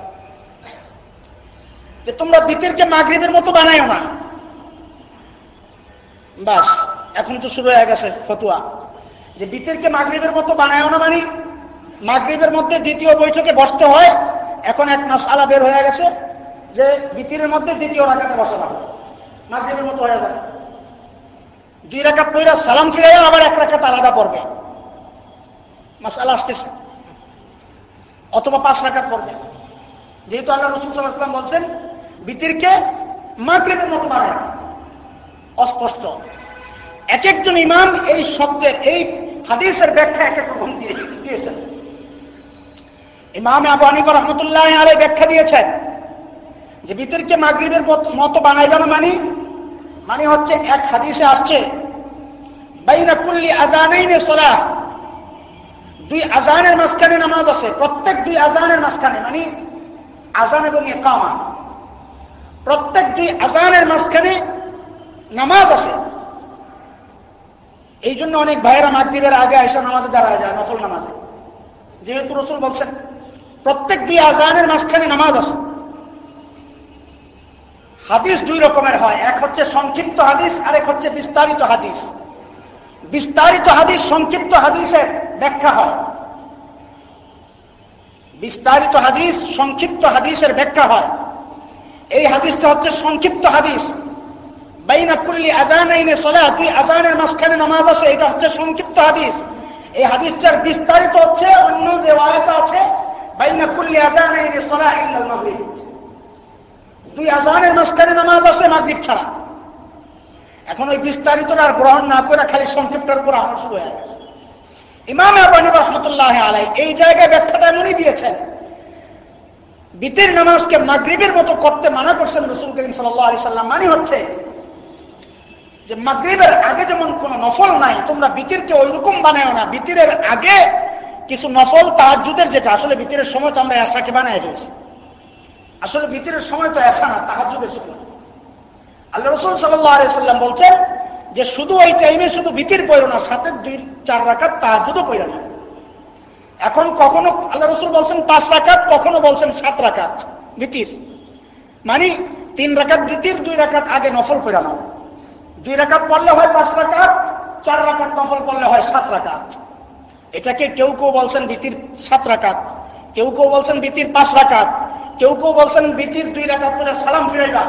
যে তোমরা বিতিরকে মাগরীবের মতো বানায় না। বাস, এখন তো শুরু হয়ে গেছে ফতুয়া। যে বিতিরকে মাগরীবের মতো বানায়ও না মানে মাগরীবের মধ্যে দ্বিতীয় বৈঠকে বসতে হয়, এখন এক মাস আলা বের হয়ে গেছে যে বিতিরের মধ্যে দ্বিতীয় রাখাতে বসা হবে। মাগরীবের মতো হয়ে যাবে। দুই রাখাত পইরা সালাম ফিরাইয়া আবার এক রাখাত আলাদা পড়বে। মাসালা আসতেছে। অথবা পাঁচ রাখাত পড়বে। যেহেতু আল্লাহ রসুল সাল্লাহাম বলছেন, বিতিরকে মাগরীবের মতো বানায়। অস্পষ্ট। এক একজন ইমাম এই শব্দের, এই হাদিসের ব্যাখ্যা এক এক রকম দিয়েছেন। ইমাম আবু হানিফা রহমতুল্লাহ আলাই ব্যাখ্যা দিয়েছেন যে বিতরকে মাগরীবের মতো বানাইবে না মানে মানে হচ্ছে এক হাদিসে আসছে দুই আজানের মাঝখানে নামাজ আছে, প্রত্যেক দুই আজানের মাঝখানে মানে আজান এবং একামা প্রত্যেক দুই আজানের মাঝখানে নামাজ আছে। এই জন্য অনেক ভাইয়েরা মাগরীবের আগে আয়সা নামাজে দাঁড়ায় যায়, নফল নামাজে। যেহেতু রসুল বলছেন, প্রত্যেক দুই আজানের মাঝখানে নামাজ আছে। হাদিস দুই রকমের হয়। এক হচ্ছে সংক্ষিপ্ত হাদিস আর এক হচ্ছে বিস্তারিত হাদিস। বিস্তারিত হাদিস, সংক্ষিপ্ত হাদিসের ব্যাখ্যা হয়। বিস্তারিত হাদিস, সংক্ষিপ্ত হাদিসের ব্যাখ্যা হয়। এই হাদিসটা হচ্ছে সংক্ষিপ্ত হাদিস। বাইনা কুল্লি আজান আইনে সলা দুই আজানের মাঝখানে নামাজ আছে, এটা হচ্ছে সংক্ষিপ্ত হাদিস। এই হাদিসটার বিস্তারিত হচ্ছে, অন্য রেওয়ায়ত আছে, বাইনা কুল্লি আযানাইনি সালাহ ইল্লাল দুই আজানের মাঝখানে নামাজ আছে, মাগরিব ছাড়া। এখন ওই বিস্তারিত আর গ্রহণ না করে খালি সংক্ষিপ্তের উপর আমল শুরু হয়ে গেছে। ইমাম আবানি রহমতুল্লাহ আলাই এই জায়গায় ব্যাখ্যাটা এমনই দিয়েছেন, বিতের নামাজকে মাগরিবের মতো করতে মানা করছেন রসুল করিম সাল্লাহ আলি সাল্লাম। মানে হচ্ছে যে মাগরিবের আগে যেমন কোন নফল নাই, তোমরা বিতিরকে ওইরকম বানায় না। বিতিরের আগে কিছু নফল তাহাজুদের যেটা, আসলে বিতিরের সময় তো আমরা আশাকে বানায় ফেলছি। আসলে বিতিরের সময় তো আসা না তাহাজুদের সময়। আল্লাহ রসুল সাল্লাম বলছেন যে শুধু ওই টাইমে শুধু বিতির পড়ো না, সাথে দুই, চার রাখাত তাহাজুদও পড়ো না এখন কখনো আল্লাহ রসুল বলছেন পাঁচ রাখাত কখনো বলছেন সাত রাখাত বিতির মানে তিন রাখাত বিতির দুই রাখাত আগে নফল পড়া নাও। দুই রাখাত পড়লে হয় পাঁচ রাখাত চার রাখাত নফল পড়লে হয় সাত রাখাত এটাকে কেউ কেউ বলছেন বিতির সাত রাখাত কেউ কেউ বলছেন বিতির পাঁচ রাখাত কেউ কেউ বলছেন বিতির দুই রাখাত করে সালাম ফিরাইবা,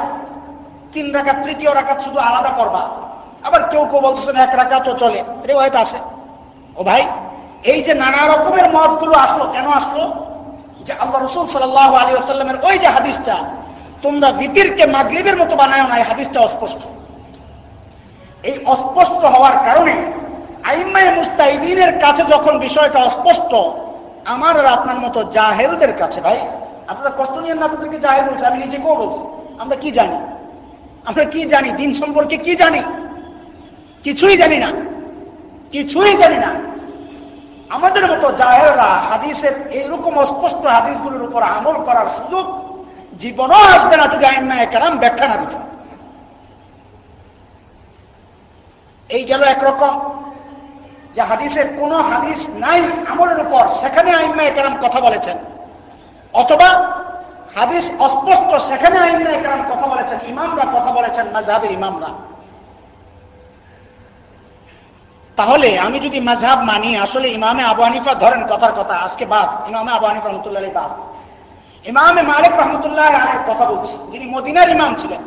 তিন রাখাত তৃতীয় রাখাত শুধু আলাদা করবা। আবার কেউ কেউ বলছেন এক রাখাতও চলে। রেওয়ায়ত আছে। ও ভাই, এই যে নানা রকমের মতগুলো আসলো, কেন আসলো? যে আল্লাহ রসুল সাল্লাহ আলী আসাল্লামের ওই যে হাদিসটা, তোমরা বিতিরকে মাগরিবের মতো বানায় না, এই হাদিসটা অস্পষ্ট। এই অস্পষ্ট হওয়ার কারণে আইম্মাই মুস্তাহিদিনের কাছে যখন বিষয়টা অস্পষ্ট, আমার আর আপনার মতো জাহেলদের কাছে ভাই আপনারা কষ্ট নিয়ে না আপনাদেরকে জাহেল বলছে, আমি নিজেকেও বলছি। আমরা কি জানি? আমরা কি জানি? দিন সম্পর্কে কি জানি? কিছুই জানি না। কিছুই জানি না। আমাদের মতো জাহেররা হাদিসের এইরকম অস্পষ্ট হাদিসগুলোর উপর আমল করার সুযোগ জীবনও আসবে না যদি আইন আইম্মায় কারাম ব্যাখ্যা না দিত এই গেল একরকম যে হাদিসের কোন হাদিস নাই আমলের উপর, সেখানে আইন আইম্মা একরাম কথা বলেছেন। অথবা হাদিস অস্পষ্ট, সেখানে আইম্মা একরাম কথা বলেছেন, ইমামরা কথা বলেছেন মাঝহাবের ইমামরা। তাহলে আমি যদি মাঝহাব মানি, আসলে ইমামে আবু হানিফা ধরেন কথার কথা, আজকে বাদ, ইমামে আবু হানিফা রহমতুল্লাহ বাদ। ইমামে মালিক রহমতুল্লাহ আলের কথা বলছি, যিনি মদিনার ইমাম ছিলেন।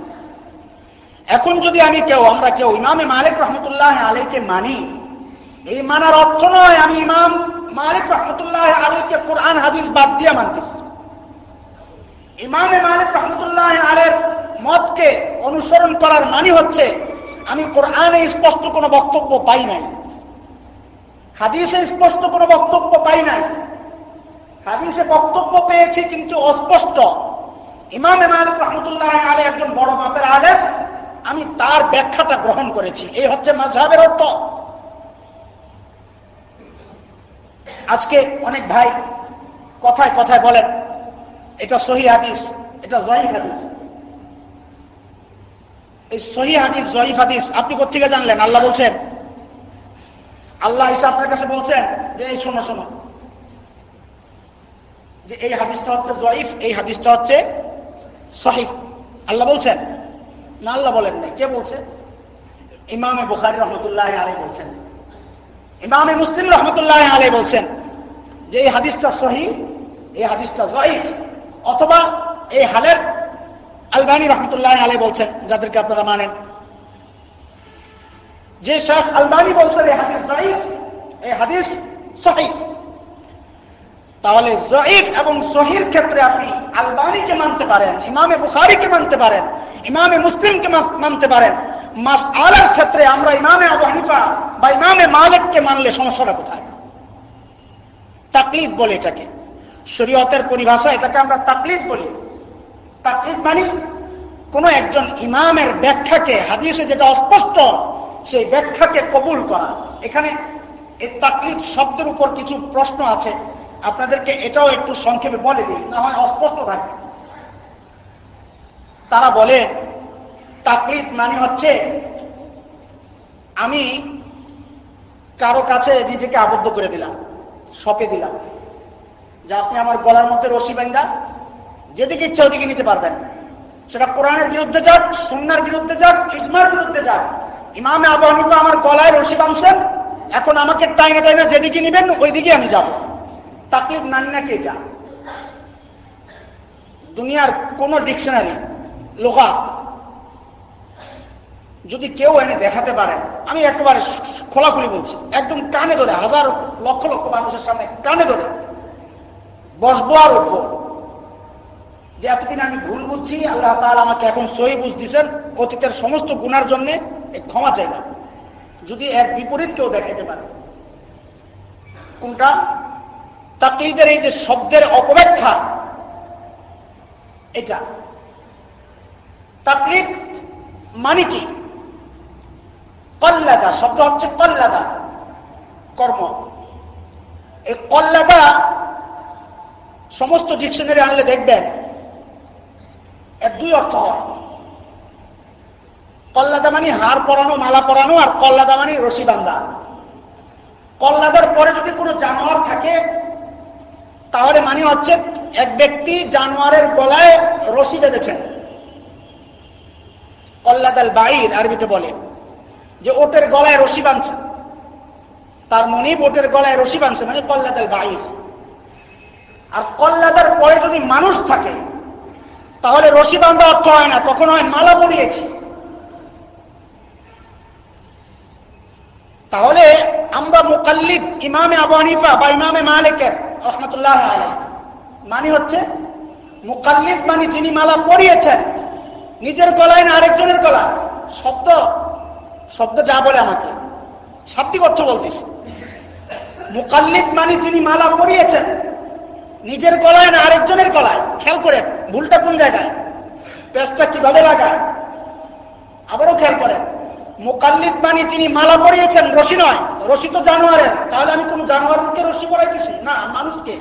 এখন যদি আমি কেউ, আমরা কেউ ইমামে মালিক রহমতুল্লাহ আলীকে মানি, এই মানার অর্থ নয় আমি ইমাম মালিক রহমতুল্লাহ আলীকে কোরআন, হাদিস বাদ দিয়ে মানতেছি। ইমামে মালিক রহমতুল্লাহ আলের মতকে অনুসরণ করার মানি হচ্ছে, আমি কোরআনে স্পষ্ট কোনো বক্তব্য পাই নাই। হাদিসে স্পষ্ট কোনো বক্তব্য পাই নাই। হাদিসে বক্তব্য পেয়েছি কিন্তু অস্পষ্ট। ইমামে মালিক রহমতুল্লাহ আলে একজন বড় মাপের আলেম, আমি তার ব্যাখ্যাটা গ্রহণ করেছি। এই হচ্ছে মাঝহাবের অর্থ। আজকে অনেক ভাই কথায় কথায় বলেন এটা সহি হাদিস, এটা জয়ীফ হাদিস। এই সহি হাদিস, জয়ীফ হাদিস, আপনি কোথেকে জানলেন? আল্লাহ বলছেন। আল্লাহ হিসাব আপনার কাছে বলছেন যে, এই শোনো শোনো। যে এই হাদিসটা হচ্ছে জয়ীফ, এই হাদিসটা হচ্ছে সহি। আল্লাহ বলছেন? না, আল্লাহ বলেন নাই। কে বলছে? ইমামে বুখারি রহমতুল্লাহ আলী বলছেন। ইমামে মুসলিম রহমতুল্লাহ আলী বলছেন যে, এই হাদিসটা সহি, এই হাদিসটা জয়ীফ। অথবা এই হালের আলবানী রহমতুল্লাহ আলী বলছেন, যাদেরকে আপনারা মানেন। যে শেখ আলবানী বলছেন, এই হাদিস জয়ীফ এই হাদিস সহি তাহলে জয়ীফ এবং সহির ক্ষেত্রে আপনি আলবানীকে মানতে পারেন, ইমামে বুখারিকে মানতে পারেন, ইমামে মুসলিমকে মানতে পারেন। মাস আলার ক্ষেত্রে আমরা ইমামে আবু হানিফা বা ইমামে মালিককে মানলে সমস্যাটা কোথায়? তাকলিদ বলে এটাকে। শরীয়তের পরিভাষা এটাকে আমরা তাকলিদ বলি। তাকলিদ মানে কোন একজন ইমামের ব্যাখ্যাকে, হাদিসে যেটা অস্পষ্ট, সেই ব্যাখ্যাকে কবুল করা। এখানে এই তাকলিদ শব্দের উপর কিছু প্রশ্ন আছে। আপনাদেরকে এটাও একটু সংক্ষেপে বলে দিই, না হয় অস্পষ্ট থাকে তারা বলে তাকলিদ মানে হচ্ছে আমি কারও কাছে নিজেকে আবদ্ধ করে দিলাম, সপে দিলাম। যে আপনি আমার গলার মধ্যে রশি বেঙ্গা যেদিকে ইচ্ছা ওদিকে নিতে পারবেন। সেটা কোরআনের বিরুদ্ধে যাক সন্ন্যার বিরুদ্ধে যাক ইজমার বিরুদ্ধে যাক। ইমামে আবু আমার গলায় রশি বাঁধছেন, এখন আমাকে টাইমে টাইমে যেদিকে নিবেন, ওইদিকে আমি যাব। তাকলিফ নানি না কে যা? দুনিয়ার কোন ডিকশনারি লোকা যদি কেউ এনে দেখাতে পারেন আমি একেবারে খোলাখুলি বলছি, একদম কানে ধরে, হাজার লক্ষ লক্ষ মানুষের সামনে কানে ধরে। বসবো আর উঠবো যে এতদিন আমি ভুল বুঝছি, আল্লাহ তাহলে আমাকে এখন সহি বুঝ দিচ্ছেন অতীতের সমস্ত গুণার জন্য ক্ষমা চাই না। যদি এর বিপরীত কেউ দেখাইতে পারে। কোনটা? তাকলিদের এই যে শব্দের অপব্যাখ্যা, এটা। তাকলিদ মানে কি? কল্লাদা, শব্দ হচ্ছে কল্লাদা, কর্ম। এই কল্লাদা সমস্ত ডিকশনারি আনলে দেখবেন এক দুই অর্থ হয়। কল্লাদা মানে হার পরানো, মালা পরানো আর কল্লাদা মানে রশি বান্ধা কল্লাদার পরে যদি কোনো জানোয়ার থাকে, তাহলে মানে হচ্ছে এক ব্যক্তি জানোয়ারের গলায় রশি বেঁধেছেন। কল্লাদাল বাইর আরবিতে বলে যে ওটের গলায় রশি বাঁধছে। তার মনে ওটের গলায় রশি বাঁধছে মানে কল্লাদাল বাইর। আর কল্লাদার পরে যদি মানুষ থাকে, তাহলে রশি বান্ধা অর্থ হয় না, তখন হয় মালা পরিয়েছি। তাহলে আমরা মোকাল্লিদ, ইমামে আবু হানিফা বা ইমামে মালিকের, রহমতুল্লাহ মানে হচ্ছে মোকাল্লিদ মানে যিনি মালা পরিয়েছেন, নিজের গলায় না আরেকজনের গলা শব্দ শব্দ যা বলে আমাকে। শাব্দিক অর্থ বলতিস। মোকাল্লিদ মানে যিনি মালা পরিয়েছেন নিজের গলায় না, আরেকজনের গলায়। খেয়াল করে ভুলটা কোন জায়গায়? পেঁচটা কীভাবে লাগায়? আবারও খেয়াল করেন। মোকাল্লিদ মানে যিনি মালা পরিয়েছেন, রশি নয়। রশি তো জানোয়ারের। তাহলে আমি কোন জানোয়ারকে রশি পরাইতেছি? না, মানুষকে।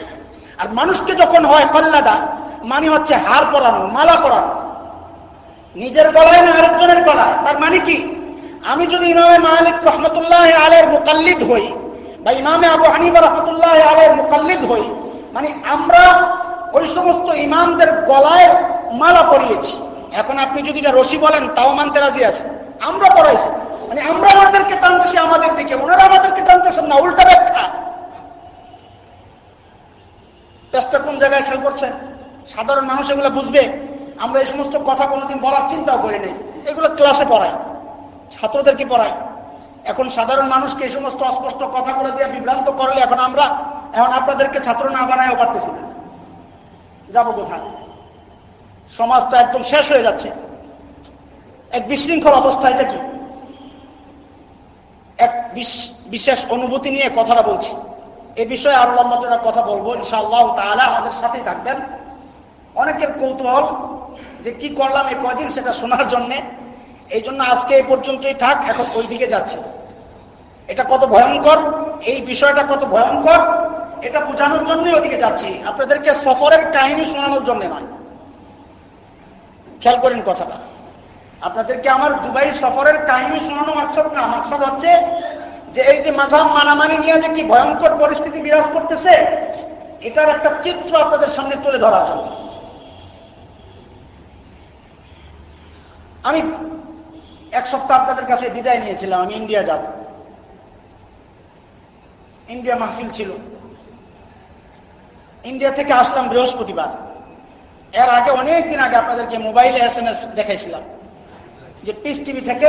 আর মানুষকে যখন হয় কল্লাদা মানে হচ্ছে হার পরানো, মালা পরানো। নিজের গলায় না, আরেকজনের গলায়। তার মানে কি? আমি যদি ইমামে মালিক রহমতুল্লাহ আলের মোকাল্লিদ হই, বা ইমামে আবু হানিবা রহমতুল্লাহ আলের মোকাল্লিদ হই মানে আমরা ওই সমস্ত ইমামদের গলায় মালা পরিয়েছি। এখন আপনি যদি রশি বলেন, তাও মানতে রাজি আছে। আমরা পড়াইছি। মানে আমরা আমাদেরকে টানতেছি আমাদের দিকে, ওনারা আমাদেরকে টানতেছেন না, উল্টা ব্যাখ্যা। চেষ্টা কোন জায়গায় খেয়াল করছেন? সাধারণ মানুষ এগুলো বুঝবে। আমরা এই সমস্ত কথা কোনোদিন বলার চিন্তাও করি নাই। এগুলো ক্লাসে পড়ায়। ছাত্রদেরকে পড়াই এখন সাধারণ মানুষকে এই সমস্ত অস্পষ্ট কথাগুলো দিয়ে বিভ্রান্ত করলে এখন আমরা, এখন আপনাদেরকে ছাত্র না বানায়ও পারতেছি না। যাব কোথায়? সমাজ তো একদম শেষ হয়ে যাচ্ছে। এক বিশৃঙ্খল অবস্থা এটা কি? এক বিশেষ অনুভূতি নিয়ে কথাটা বলছি। এ বিষয়ে আরও লম্বা কথা বলব, ইনশাআল্লাহ তাহলে আমাদের সাথেই থাকবেন। অনেকের কৌতূহল যে কি করলাম এই কয়দিন সেটা শোনার জন্যে। এই জন্য আজকে এই পর্যন্তই থাক, এখন ওই দিকে যাচ্ছে। এটা কত ভয়ঙ্কর? এই বিষয়টা কত ভয়ঙ্কর? এটা বোঝানোর জন্যই ওদিকে যাচ্ছি। আপনাদেরকে সফরের কাহিনী শোনানোর জন্য নয়। খেয়াল করেন কথাটা। আপনাদেরকে আমার দুবাই সফরের কাহিনী শোনানো মাকসাদ না, মাকসাদ হচ্ছে যে এই যে মাঝাম মানামানি নিয়ে যে কি ভয়ঙ্কর পরিস্থিতি বিরাজ করতেছে, এটার একটা চিত্র আপনাদের সামনে তুলে ধরার জন্য। আমি এক সপ্তাহ আপনাদের কাছে বিদায় নিয়েছিলাম, আমি ইন্ডিয়া যাব। ইন্ডিয়া মাহফিল ছিল। ইন্ডিয়া থেকে আসলাম বৃহস্পতিবার। এর আগে অনেক দিন আগে আপনাদেরকে মোবাইলে এস এম এস দেখাইছিলাম। যে পিস টিভি থেকে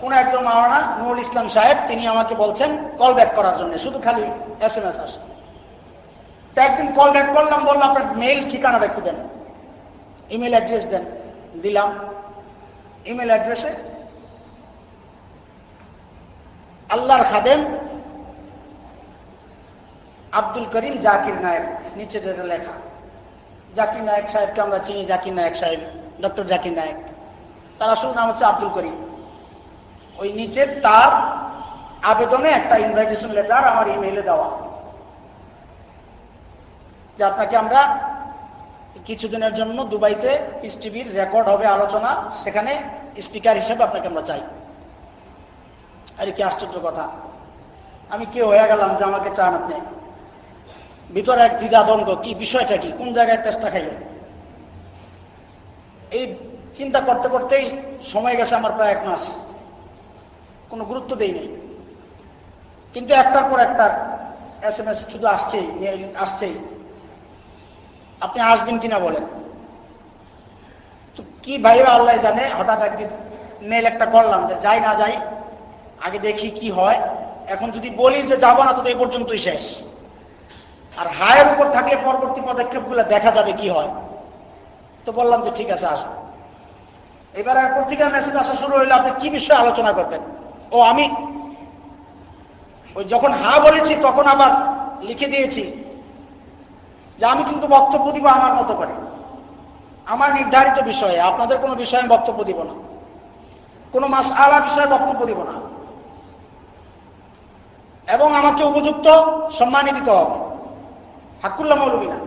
কোন একজন মাওলানা নুরুল ইসলাম সাহেব, তিনি আমাকে বলছেন কল ব্যাক করার জন্য, শুধু খালি এস এম এস আসে। তো একদিন কল ব্যাক করলাম বললাম আপনার মেইল ঠিকানাটা একটু দেন। ইমেল অ্যাড্রেস দেন। দিলাম। ইমেল অ্যাড্রেসে আল্লাহর খাদেম আব্দুল করিম জাকির নায়ক, নিচে লেখা। জাকির নায়ক সাহেবকে আমরা চিনি, জাকির নায়ক সাহেব, ডক্টর জাকির নায়ক। তার আসল নাম হচ্ছে আব্দুল করিম। ওই নিচে তার আবেদনে একটা ইনভাইটেশন লেটার আমার ইমেইলে দেওয়া। যে আপনাকে আমরা কিছুদিনের জন্য দুবাইতে পিস টিভির রেকর্ড হবে আলোচনা, সেখানে স্পিকার হিসেবে আপনাকে আমরা চাই। আর কি আশ্চর্য কথা। আমি কে হয়ে গেলাম যে আমাকে চান আপনি? ভিতরে এক দ্বিধাদ্বন্দ্ব কি বিষয়টা কি? কোন জায়গায় টেস্টটা খাইল? এই চিন্তা করতে করতেই সময় গেছে আমার প্রায় এক মাস। কোনো গুরুত্ব দেই নাই। কিন্তু একটার পর একটার এস এম এস শুধু আসছেই আসছেই। আপনি আসবেন কিনা বলেন? কি ভাইবা আল্লাহ জানে, হঠাৎ একদিন মেল একটা করলাম যে যাই না যাই, আগে দেখি কি হয়। এখন যদি বলি যে যাব না তো এই পর্যন্তই শেষ। আর হায়ের উপর থাকলে পরবর্তী পদক্ষেপগুলো, দেখা যাবে কি হয়। তো বললাম যে ঠিক আছে, আসো। এবার পত্রিকার মেসেজ আসা শুরু হইলে, আপনি কি বিষয়ে আলোচনা করবেন? ও, আমি ওই যখন হা বলেছি, তখন আবার লিখে দিয়েছি যে আমি কিন্তু বক্তব্য দিব আমার মতো করে। আমার নির্ধারিত বিষয়ে, আপনাদের কোনো বিষয়ে আমি বক্তব্য দিব না। কোনো মাস আলা বিষয়ে বক্তব্য দিব না। এবং আমাকে উপযুক্ত সম্মানই দিতে হবে। হাকুল্লা মৌলবী। না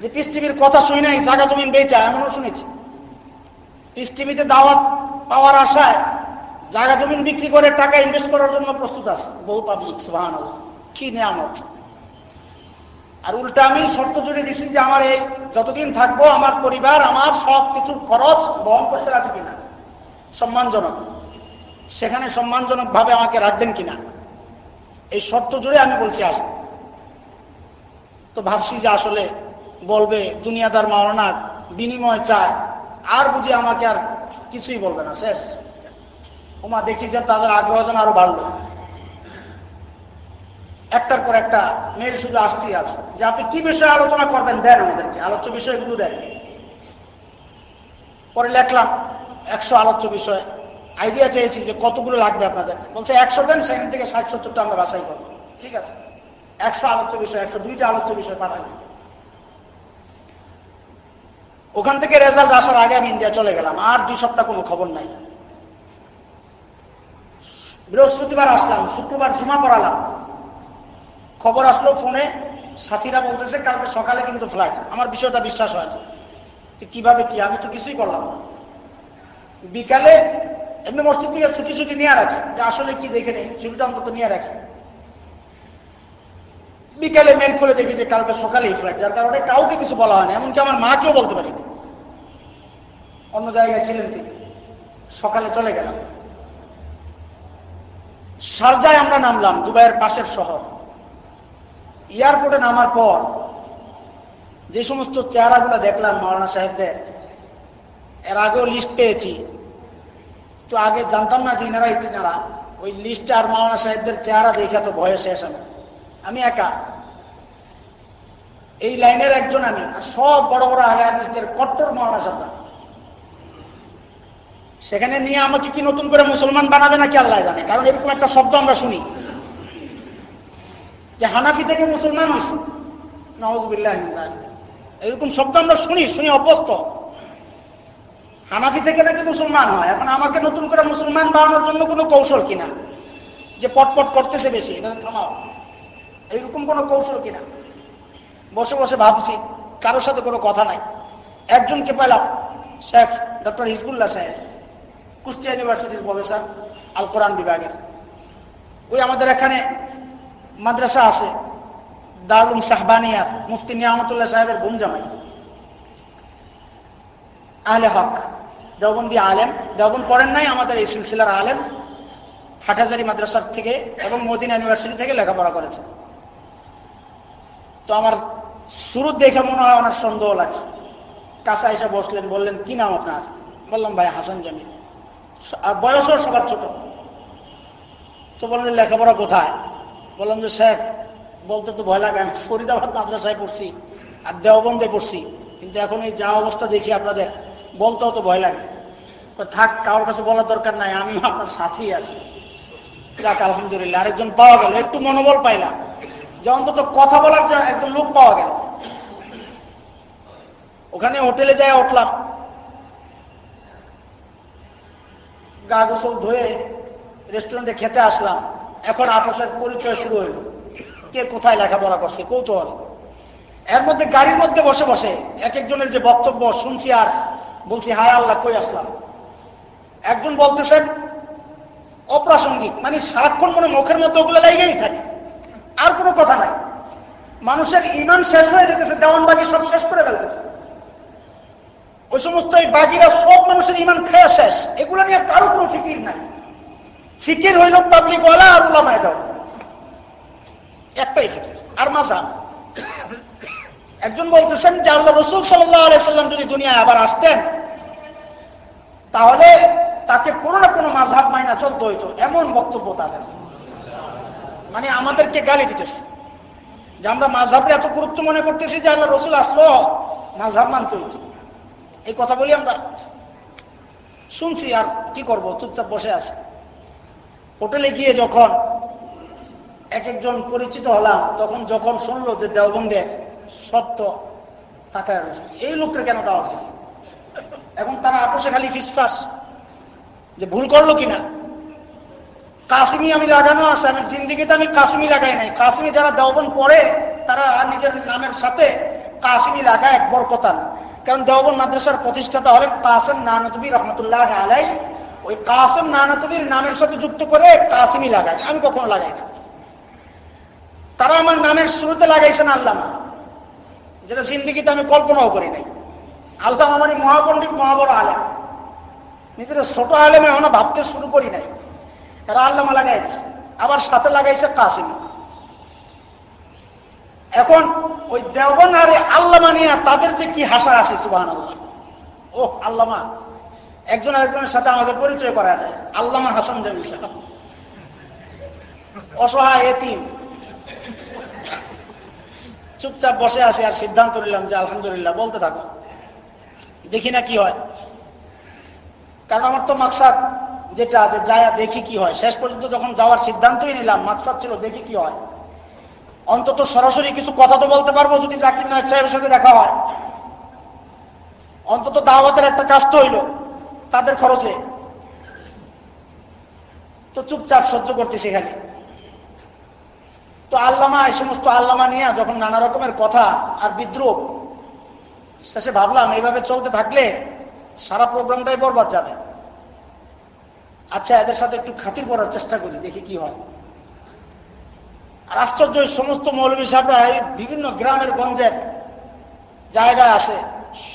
যে পিস টিভির কথা শুনি নাই জায়গা জমিন বেচা এমনও শুনেছি। পিস টিভিতে দাওয়াত পাওয়ার আশায় জায়গা জমিন বিক্রি করে টাকা ইনভেস্ট করার জন্য প্রস্তুত আছে। বহু পাবলিক সুহান কি নিয়ামত। আর উল্টা আমি শর্ত জুড়ে দিচ্ছি যে আমার এই যতদিন থাকব, আমার পরিবার, আমার সব কিছুর খরচ বহন করতে রাখবে কিনা? সম্মানজনক। সেখানে সম্মানজনক ভাবে আমাকে রাখবেন কিনা? এই শর্ত জুড়ে আমি বলছি আসব তো ভাবছি যে আসলে বলবে দুনিয়াদার মাওলানা বিনিময় চায়। আর বুঝি আমাকে আর কিছুই বলবে না, শেষ। ওমা, দেখি যে তাদের আগ্রহ যেন আরও বাড়লো। একটার পর একটা মেল শুধু আসতেই আছে যে, আপনি কি বিষয়ে আলোচনা করবেন? দেন আমাদেরকে। আলোচ্য বিষয়গুলো দেন। পরে লেখলাম, একশো আলোচ্য বিষয়। আইডিয়া চেয়েছি যে কতগুলো লাগবে আপনাদের। বলছে, একশো দেন, সেখান থেকে ষাট, সত্তরটা আমরা বাছাই করব। ঠিক আছে। একশো আলোচ্য বিষয়, একশো দুইটা আলোচ্য বিষয় পাঠাবো ওখান থেকে রেজাল্ট আসার আগে আমি ইন্ডিয়া চলে গেলাম। আর দুই সপ্তাহ কোনো খবর নাই। বৃহস্পতিবার আসলাম, শুক্রবার জমা পড়ালাম। খবর আসলো ফোনে, সাথীরা বলতেছে, কালকে সকালে কিন্তু ফ্লাইট আমার বিষয়টা বিশ্বাস হয় না। যে কীভাবে কি, আমি তো কিছুই করলাম না। বিকালে এমনি মসজিদ থেকে ছুটি ছুটি নিয়ে রাখি যে আসলে কি দেখে নেই ছুটিটা অন্তত নিয়ে রাখি। বিকালে মেন খুলে দেখি যে কালকে সকালেই ফ্লাইট যার কারণে কাউকে কিছু বলা হয় না এমনকি আমার মাকেও বলতে পারি অন্য জায়গায় ছিলেন তিনি। সকালে চলে গেলাম। সারজায় আমরা নামলাম দুবাইয়ের পাশের শহর। এয়ারপোর্টে নামার পর যে সমস্ত চেহারাগুলো দেখলাম মাওলানা সাহেবদের, এর আগেও লিস্ট পেয়েছি। তো আগে জানতাম না যে ইনারা ইতিনারা। ওই লিস্ট আর মাওলানা সাহেবদের চেহারা দেখে তো ভয়ে শেষ আমি। আমি একা। এই লাইনের একজন আমি সব বড় বড় আহলাদের কট্টর মাওলানা সেখানে নিয়ে আমাকে কি নতুন করে মুসলমান বানাবে নাকি আল্লাহ জানে, কারণ এরকম একটা শব্দ আমরা শুনি। যে হানাফি থেকে মুসলমান হয়েছে নওয়াজবিল্লাহ এরকম শব্দ আমরা শুনি শুনি অভ্যস্ত। হানাফি থেকে নাকি মুসলমান হয়, এখন আমাকে নতুন করে মুসলমান বানানোর জন্য কোনো কৌশল কিনা? যে পটপট করতেছে বেশি, এটা থামাও। এইরকম কোনো কৌশল কিনা? বসে বসে ভাবছি, কারোর সাথে কোনো কথা নাই। একজনকে পেলাম, শেখ ডক্টর হিজবুল্লাহ সাহেব, কুষ্টিয়া ইউনিভার্সিটির প্রফেসর, আল কোরআন বিভাগের। ওই আমাদের এখানে মাদ্রাসা আছে, দারুল সাহবানিয়ার মুফতি নিয়ামতুল্লাহ সাহেবের বোন জামাই। আহলে হক, দেওবন্দি আলেম দেওবন পড়েন নাই আমাদের এই সিলসিলার আলেম হাটাজারি মাদ্রাসার থেকে এবং মদিনা ইউনিভার্সিটি থেকে লেখাপড়া করেছে। তো আমার শুরু দেখে মনে হয় অনেক সন্দেহ লাগছে। কাছা এসে বসলেন, বললেন, কি নাম আপনার? বললাম, ভাই, হাসান জামিল। আর বয়সও সবার ছোট। তো বললেন, লেখাপড়া কোথায়? বললাম যে, স্যার, বলতে তো ভয় লাগে, আমি ফরিদাবাদ মাদ্রাসায় পড়ছি আর দেওবন্দে পড়ছি। কিন্তু এখন এই যা অবস্থা দেখি আপনাদের, বলতেও তো ভয় লাগে। থাক, কারোর কাছে বলার দরকার নাই আমি আপনার সাথেই আছি। যাক, আলহামদুলিল্লাহ, আরেকজন পাওয়া গেল, একটু মনোবল পাইলাম। যে অন্তত কথা বলার জন্য একজন লোক পাওয়া গেল। ওখানে হোটেলে যায় উঠলাম। গা গোসল ধুয়ে রেস্টুরেন্টে খেতে আসলাম। এখন আপোষের পরিচয় শুরু হইল। কে কোথায় লেখাপড়া করছে? কৌতূহল। এর মধ্যে গাড়ির মধ্যে বসে বসে এক একজনের যে বক্তব্য শুনছি আর বলছি, হায় আল্লাহ, কই আসলাম? একজন বলতেছেন, অপ্রাসঙ্গিক। মানে সারাক্ষণ মনে মুখের মধ্যে ওগুলো লেগেই থাকে। আর কোনো কথা নাই। মানুষের ইমান শেষ হয়ে যেতেছে, দেওয়ান বাকি সব শেষ করে ফেলতেছে। ওই সমস্ত এই বাকিরা সব মানুষের ইমান খেয়ে শেষ। এগুলো নিয়ে কারও কোনো ফিকির নাই। ফিকির হইল তাবলিক ওয়ালা আর উলামায় দাও একটাই ফিকির, আর মাথা একজন বলতেছেন যে, আল্লাহ রসুল সাল্লাম যদি দুনিয়ায় আবার আসতেন, তাহলে তাকে কোনো না কোনো মাঝাব মাইনা চলতে হইতো। এমন বক্তব্য তাদের। মানে আমাদেরকে গালি দিতেছে। যে আমরা মাঝহাবকে এত গুরুত্ব মনে করতেছি যে আল্লাহ রসুল আসলো, মাঝহাব মানতে হইত। এই কথা বলি আমরা। শুনছি আর কি করব, চুপচাপ বসে আছে। হোটেলে গিয়ে যখন এক একজন পরিচিত হলাম, তখন যখন শুনলো যে দেওবন্দের সত্য তাকায় রয়েছে, এই লোকটা কেন দেওয়া এখন তারা আপোষে খালি ফিসফাস যে ভুল করল কিনা? কাশ্মী আমি লাগানো আছে, আমি জিন্দিগিতে আমি কাশ্মী লাগাই নাই। কাশ্মী যারা দেওবন পড়ে, তারা নিজের নামের সাথে কাশ্মী লাগায় এক বরকতান কারণ দেওবন মাদ্রাসার প্রতিষ্ঠাতা হলেন কাসেম নানতবী রহমতুল্লাহ আলাই ওই কাসেম নানতবীর নামের সাথে যুক্ত করে কাশ্মী লাগায়। আমি কখনো লাগাই না তারা আমার নামের শুরুতে লাগাইছেন আল্লামা। যেটা জিন্দিগিতে আমি কল্পনাও করি নাই। আল্লাহ আমার মহাপণ্ডিত, মহাবড় আলেম। নিজের ছোট আলেমে এখনও ভাবতে শুরু করি নাই। এরা আল্লামা লাগাইছে। আবার সাথে লাগাইছে কাসিম। এখন ওই দেওবন আরে আল্লামা নিয়ে তাদের যে কি হাসা আসে সুবাহ ও আল্লামা, একজন আরেকজনের সাথে আমাকে পরিচয় করা যায়। আল্লামা হাসান জামিল অসহায় এতিম। চুপচাপ বসে আছি আর সিদ্ধান্ত নিলাম যে আলহামদুলিল্লাহ, বলতে থাকো। দেখি না কি হয়। কারণ আমার তো মাকসাদ যেটা যে যায় দেখি কি হয়। শেষ পর্যন্ত যখন যাওয়ার সিদ্ধান্তই নিলাম, মাকসাদ ছিল, দেখি কি হয়। অন্তত সরাসরি কিছু কথা তো বলতে পারব যদি জাকির নায়ক সাহেবের সাথে দেখা হয়। অন্তত দাওয়াতের একটা কাজ তো হইল, তাদের খরচে। তো চুপচাপ সহ্য করতেছি খালি তো আল্লামা এই সমস্ত আল্লামা নিয়ে যখন নানা রকমের কথা আর বিদ্রোহ, শেষে ভাবলাম, এইভাবে চলতে থাকলে সারা প্রোগ্রামটাই বরবাদ যাবে। আচ্ছা এদের সাথে একটু খাতির করার চেষ্টা করি, দেখি কি হয়। আর আশ্চর্য সমস্ত মৌলবী সাহেবরা বিভিন্ন গ্রামের গঞ্জের জায়গায় আসে।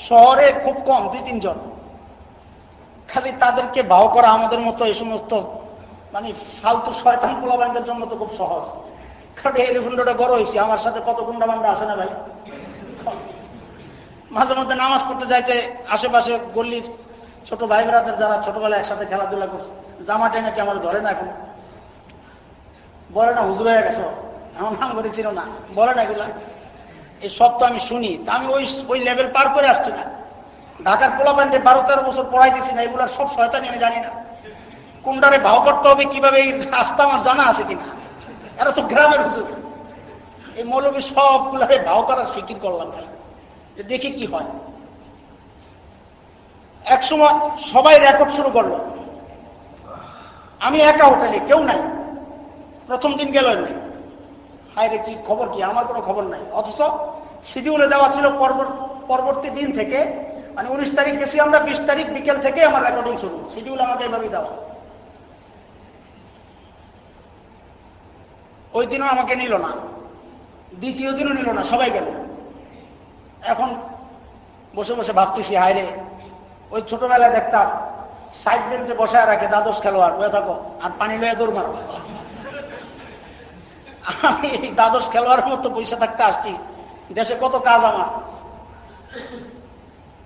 শহরে খুব কম, দুই, তিনজন। খালি তাদেরকে ভাও করা আমাদের মতো এই সমস্ত মানে ফালতু শয়তান পোলাবানদের জন্য তো খুব সহজ। কারণ এলিফেন্ট রোডে বড় হয়েছি, আমার সাথে কত গুন্ডা বান্ডা আছে না ভাই? মাঝে মধ্যে নামাজ পড়তে যাইতে আশেপাশে গল্লির ছোট ভাই বেড়াদের যারা ছোটবেলায় একসাথে খেলাধুলা করছে, জামা টেনে কি আমার ধরে না এখন? বলে না, হুজুর হয়ে গেছো? এমন নাম করেছিল না। বলে না এগুলা। এই সব তো আমি শুনি। তা আমি ওই ওই লেভেল পার করে আসছি না। ঢাকার পোলা প্যান্টে বারো তেরো বছর পড়াইতেছি না, এগুলার সব শয়তানি আমি জানি না। কোনটারে ভাও করতে হবে, কীভাবে এই রাস্তা আমার জানা আছে কিনা? এরা তো গ্রামের হুজুর। এই মৌলবী সবগুলারে ভাও করার ফিকির করলাম ভাই দেখি কি হয়। এক সময় সবাই রেকর্ড শুরু করল। আমি একা হোটেলে, কেউ নাই। প্রথম দিন গেল এমনি। হায় রে কি খবর কি? আমার কোনো খবর নাই। অথচ শিডিউলে দেওয়া ছিল পরবর্তী দিন থেকে মানে উনিশ তারিখ গেছি আমরা, বিশ তারিখ বিকেল থেকে আমার রেকর্ডিং শুরু। শিডিউল আমাকে এভাবেই দেওয়া। ওই দিনও আমাকে নিল না। দ্বিতীয় দিনও নিল না, সবাই গেল। এখন বসে বসে ভাবতেছি, হায়রে ওই ছোটবেলায় দেখতাম, সাইড বেঞ্চে বসায় রাখে দ্বাদশ খেলোয়াড়, বয়ে থাকো, আর পানি লয়ে দৌড় মারো। আমি এই দ্বাদশ খেলোয়াড়ের মতো পয়সা থাকতে আসছি, দেশে কত কাজ আমার।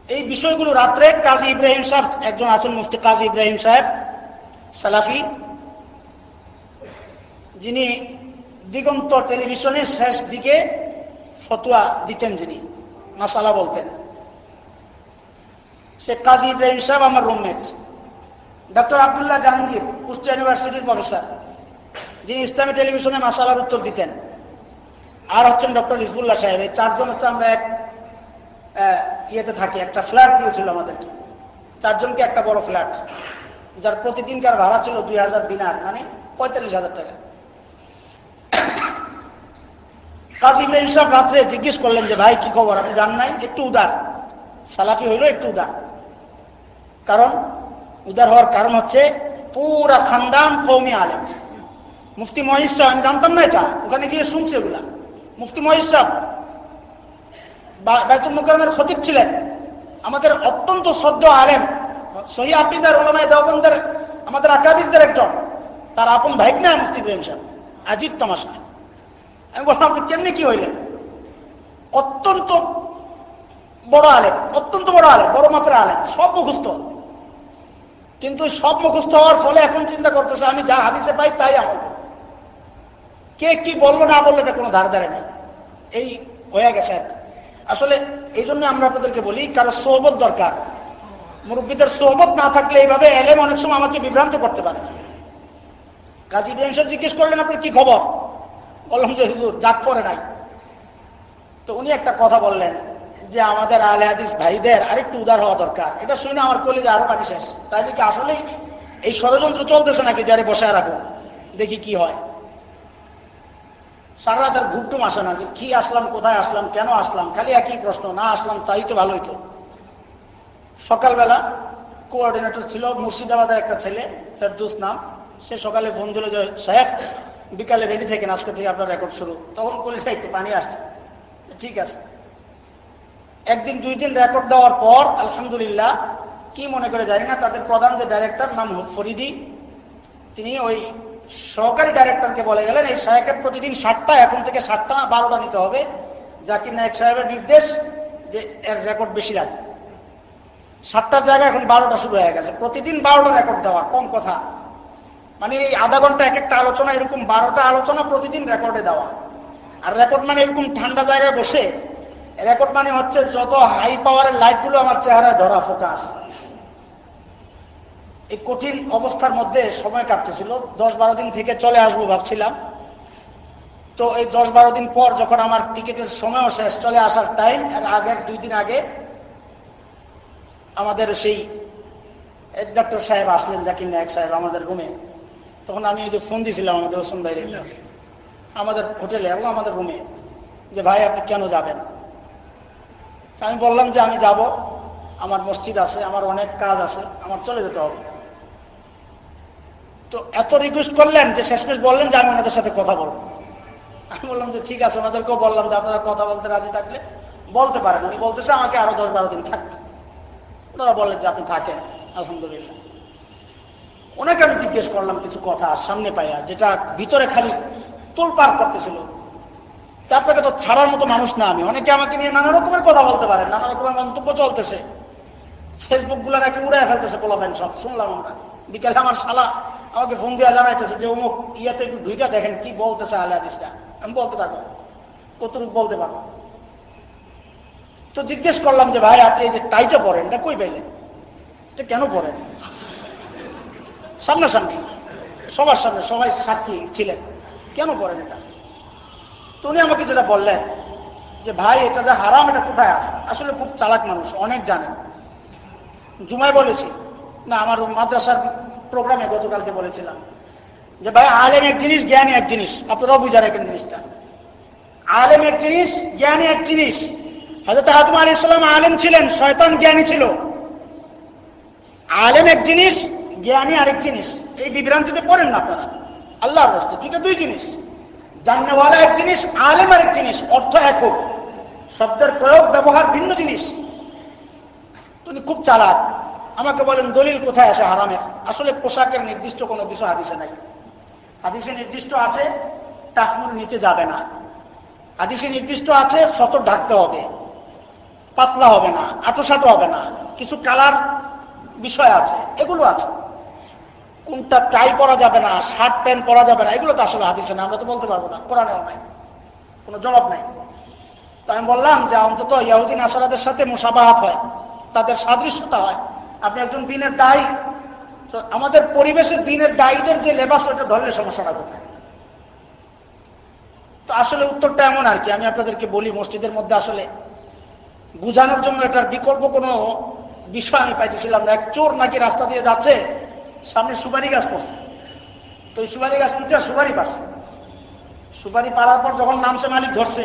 এই বিষয়গুলো রাত্রে কাজী ইব্রাহিম সাহেব, একজন আছেন মুফতি কাজী ইব্রাহিম সাহেব, সালাফি, যিনি দিগন্ত টেলিভিশনের শেষ দিকে ফতুয়া দিতেন যিনি, মাসালা বলতেন। সে কাজী ইব্রাহিম সাহেব আমার রুমমেট ডক্টর আবদুল্লাহ জাহাঙ্গীর, কুষ্টিয়া ইউনিভার্সিটির প্রফেসর, যিনি ইসলামী টেলিভিশনে মাসালার উত্তর দিতেন। আর হচ্ছেন ডক্টর হিজবুল্লাহ সাহেব। এই চারজন হচ্ছে আমরা এক ইয়েতে থাকি, একটা ফ্ল্যাট দিয়েছিল আমাদেরকে চারজনকে একটা বড় ফ্ল্যাট, যার প্রতিদিনকার ভাড়া ছিল দুই হাজার দিনার মানে পঁয়তাল্লিশ হাজার টাকা। কাজী ইব্রাহিম সাহেব রাত্রে জিজ্ঞেস করলেন যে, ভাই, কি খবর? আপনি জান নাই? একটু উদার। সালাফি হইল একটু উদার। কারণ, উদার হওয়ার কারণ হচ্ছে পুরা খানদান কৌমি আলেম। মুফতি মহিষ আমি জানতাম না এটা, ওখানে গিয়ে শুনছি ওগুলা মুফতি মহিষ বাইতুল মুকরমের ছিলেন। আমাদের অত্যন্ত শ্রদ্ধ আলেম, সহি আপিদার ওলামায় দেওবন্দের, আমাদের আকাবিদদের একজন। তার আপন ভাইক না মুফতি ইব্রাহিম সাহেব আজিব তামাশা। আমি বললাম, আপনি কেমনি কি হইলেন? অত্যন্ত বড় আলেম, অত্যন্ত বড় আলেম, বড় মাপের আলেম, সব মুখস্থ। কিন্তু সব মুখস্থ হওয়ার ফলে এখন চিন্তা করতেছে, আমি যা হাদিসে পাই তাই আমল কে কি বলল না বলল এটা কোনো ধার ধারে নেই। এই হয়ে গেছে আসলে এই জন্য আমরা আপনাদেরকে বলি, কারও সোহবত দরকার। মুরব্বীদের সোহবত না থাকলে এইভাবে এলেম অনেক সময় আমাকে বিভ্রান্ত করতে পারে। কাজী ইব্রাহিম জিজ্ঞেস করলেন, আপনার কি খবর? বললাম যে, হুজুর, ডাক পরে নাই। তো উনি একটা কথা বললেন যে আমাদের আলে হাদিস ভাইদের আরেকটু উদার হওয়া দরকার। এটা শুনে আমার কলেজে আরও পানি শেষ। তাই কি আসলেই এই ষড়যন্ত্র চলতেছে নাকি যারে বসায় রাখো? দেখি কি হয়। সারা রাত আর আসে না যে কি আসলাম, কোথায় আসলাম, কেন আসলাম? খালি একই প্রশ্ন, না আসলাম, তাই তো ভালোই তো। সকালবেলা কোঅর্ডিনেটর ছিল, মুর্শিদাবাদের একটা ছেলে, ফেরদুস নাম। সে সকালে ফোন দিল যে শেখ বিকালে রেডি থাকেন আজকে থেকে আপনার রেকর্ড শুরু। তখন পুলিশে একটু পানি আসছে। ঠিক আছে। একদিন দুই দিন রেকর্ড দেওয়ার পর, আলহামদুলিল্লাহ, কি মনে করে জানি না, তাদের প্রধান যে ডাইরেক্টর নাম ফরিদি। তিনি ওই সহকারী ডাইরেক্টরকে বলে গেলেন, এই সাহেবের প্রতিদিন সাতটা, এখন থেকে সাতটা, বারোটা নিতে হবে। জাকির নায়ক সাহেবের নির্দেশ যে এর রেকর্ড বেশি রাখবে সাতটার জায়গায় এখন বারোটা শুরু হয়ে গেছে। প্রতিদিন বারোটা রেকর্ড দেওয়া, কম কথা। মানে এই আধা ঘণ্টা এক একটা আলোচনা, এরকম বারোটা আলোচনা প্রতিদিন রেকর্ডে দেওয়া। আর রেকর্ড মানে এরকম ঠান্ডা জায়গায় বসে রেকর্ড মানে হচ্ছে যত হাই পাওয়ারের লাইটগুলো আমার চেহারায় ধরা ফোকাস এই কঠিন অবস্থার মধ্যে সময় কাটতেছিল। দশ বারো দিন থেকে চলে আসব ভাবছিলাম। তো এই দশ বারো দিন পর যখন আমার টিকিটের সময়ও শেষ চলে আসার টাইম এর আগের দুই দিন আগে আমাদের সেই ডাক্তার সাহেব আসলেন জাকির নায়ক সাহেব আমাদের রুমে তখন আমি ওই যে ফোন দিয়েছিলাম আমাদের ভাই আমাদের হোটেলে এবং আমাদের রুমে যে ভাই আপনি কেন যাবেন? আমি বললাম যে আমি যাব। আমার মসজিদ আছে, আমার অনেক কাজ আছে, আমার চলে যেতে হবে। তো এত রিকোয়েস্ট করলেন যে শেষমেশ বললেন যে আমি ওনাদের সাথে কথা বলব। আমি বললাম যে ঠিক আছে, ওনাদেরকেও বললাম যে আপনারা কথা বলতে রাজি থাকলে বলতে পারেন। উনি বলতেছে আমাকে আরও দশ বারো দিন থাকতে। ওনারা বললেন যে আপনি থাকেন, আলহামদুলিল্লাহ। ওনাকে আমি জিজ্ঞেস করলাম কিছু কথা সামনে পাইয়া, যেটা ভিতরে খালি তোল পার করতেছিল। আপনাকে তো ছাড়ার মতো মানুষ না আমি। অনেকে আমাকে নিয়ে নানা রকমের কথা বলতে পারেন, নানা রকমের মন্তব্য চলতেছে। ফেসবুকগুলা নাকি উড়াই ফেলতেছে পোলাবেন সব, শুনলাম আমরা। বিকালে আমার শালা আমাকে ফোন দিয়ে জানাইতেছে যে, অমুক ইয়াতে একটু ঢুইটা দেখেন কি বলতেছে আলে হাদিসটা। আমি বলতে থাকো কতটুকু বলতে পারব? তো জিজ্ঞেস করলাম যে, ভাই, আপনি এই যে টাইটা পরেন এটা কই পাইলেন? এটা কেন পরেন সামনাসামনি, সবার সামনে সবাই সাক্ষী ছিলেন। কেন পরেন এটা? তো উনি আমাকে যেটা বললেন, যে ভাই, এটা যে হারাম, এটা কোথায় আছে? আসলে খুব চালাক মানুষ, অনেক জানেন জুমায় বলেছি, না, আমার মাদ্রাসার প্রোগ্রামে গতকালকে বলেছিলাম, যে ভাই আলেম এক জিনিস, জ্ঞানী এক জিনিস। আপনারাও বুঝা রাখেন জিনিসটা। আলেম এক জিনিস, জ্ঞানী এক জিনিস। হজরত আদম আলী ইসলাম আলেম ছিলেন, শয়তান জ্ঞানী ছিল। আলেম এক জিনিস, জ্ঞানী আরেক জিনিস। এই বিভ্রান্তিতে পড়েন না আপনারা। আল্লাহ দুইটা দুই জিনিস। জাননেওয়ালা এক জিনিস আলেম আরেক জিনিস, অর্থ একক। শব্দের প্রয়োগ, ব্যবহার ভিন্ন জিনিস। তুমি খুব চালাক। আমাকে বলেন, দলিল কোথায় আছে হারামের? আসলে পোশাকের নির্দিষ্ট কোনো কিছু হাদিসে নাই। হাদিসে নির্দিষ্ট আছে টাকমুর নিচে যাবে না। হাদিসে নির্দিষ্ট আছে শত ঢাকতে হবে। পাতলা হবে না আটোসাটো হবে না। কিছু কালার বিষয় আছে, এগুলো আছে। কোনটা টাই পরা যাবে না, শার্ট, প্যান্ট পরা যাবে না, এগুলো তো আসলে হাদিসে না, আমরা তো বলতে পারব না, কোরআনেও নাই, কোনো জবাব নাই। তো আমি বললাম যে অন্তত ইয়াহুদ্দিন আসারাদের সাথে মুসাবাহাত হয়, তাদের সাদৃশ্যতা হয়। আপনি একজন দিনের দায়ী, তো আমাদের পরিবেশের দিনের দায়ীদের যে লেবাস, ওটা ধরলে সমস্যাটা কোথায়? তো আসলে উত্তরটা এমন আর কি, আমি আপনাদেরকে বলি, মসজিদের মধ্যে আসলে বুঝানোর জন্য এটার বিকল্প কোনো বিষয় আমি পাইতেছিলাম না। এক চোর নাকি রাস্তা দিয়ে যাচ্ছে সামনে সুপারি গাছ পড়ছে। তো এই সুপারি গাছ দুটা সুপারি পাচ্ছে সুপারি পারার পর যখন নামছে মালিক ধরছে,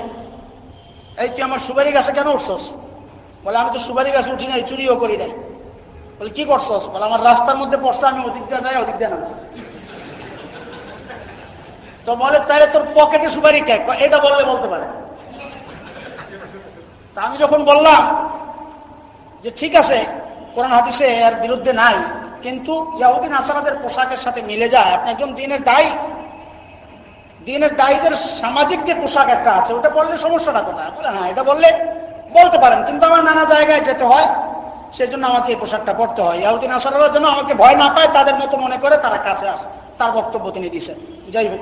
এই তুই আমার সুপারি গাছে কেন উঠছস? বলে, আমি তো সুপারি গাছে উঠি নাই, চুরিও করি নাই। বলে, কি করছস? বলে, আমার রাস্তার মধ্যে পড়ছে, আমি ওদিক দিয়ে যাই, ওদিক দিয়ে নামছি। তো বলে, তাহলে তোর পকেটে সুপারি কে? এটা বললে বলতে পারে। তা আমি যখন বললাম যে, ঠিক আছে, কোরআন হাদিসে এর বিরুদ্ধে নাই। কিন্তু ইয়াহুদ্দিন আসারাদের পোশাকের সাথে মিলে যায়। আপনি একজন দিনের দায়ী। দিনের দায়ীদের সামাজিক যে পোশাক একটা আছে, ওটা বললে সমস্যাটা কোথায়? বলে হ্যাঁ এটা বললে বলতে পারেন, কিন্তু আমার নানা জায়গায় যেতে হয় সেই জন্য আমাকে এই পোশাকটা পড়তে হয়। ইয়াহুদ্দিন আসারারা যেন আমাকে ভয় না পায়, তাদের মতো মনে করে তারা কাছে আসে। তার বক্তব্য তিনি দিচ্ছেন যাই হোক।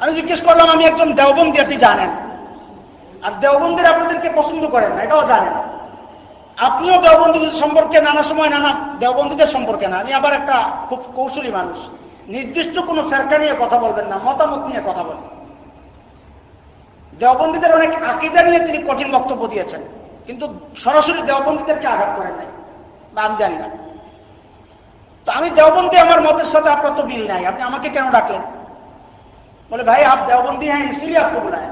আমি জিজ্ঞেস করলাম, আমি একজন দেওবন্দি, আপনি জানেন? আর দেওবন্দির আপনাদেরকে পছন্দ করেন না, এটাও জানেন। আপনিও দেওবন্দীদের সম্পর্কে নানা সময় নানা দেওবন্দীদের সম্পর্কে না, আমি আবার একটা খুব কৌশলী মানুষ। নির্দিষ্ট কোনো ফেরকা নিয়ে কথা বলবেন না, মতামত নিয়ে কথা বলেন দেওবন্দীদের অনেক আকিদা নিয়ে তিনি কঠিন বক্তব্য দিয়েছেন, কিন্তু সরাসরি দেওবন্দীদেরকে আঘাত করেন নাই, বা আমি জানি না। তো আমি দেওবন্দি, আমার মতের সাথে আপনার তো মিল নাই, আপনি আমাকে কেন ডাকলেন? বলে, ভাই, আপ দেওবন্দি হ্যাঁ ইসিলিয়ে আপনি বোলায়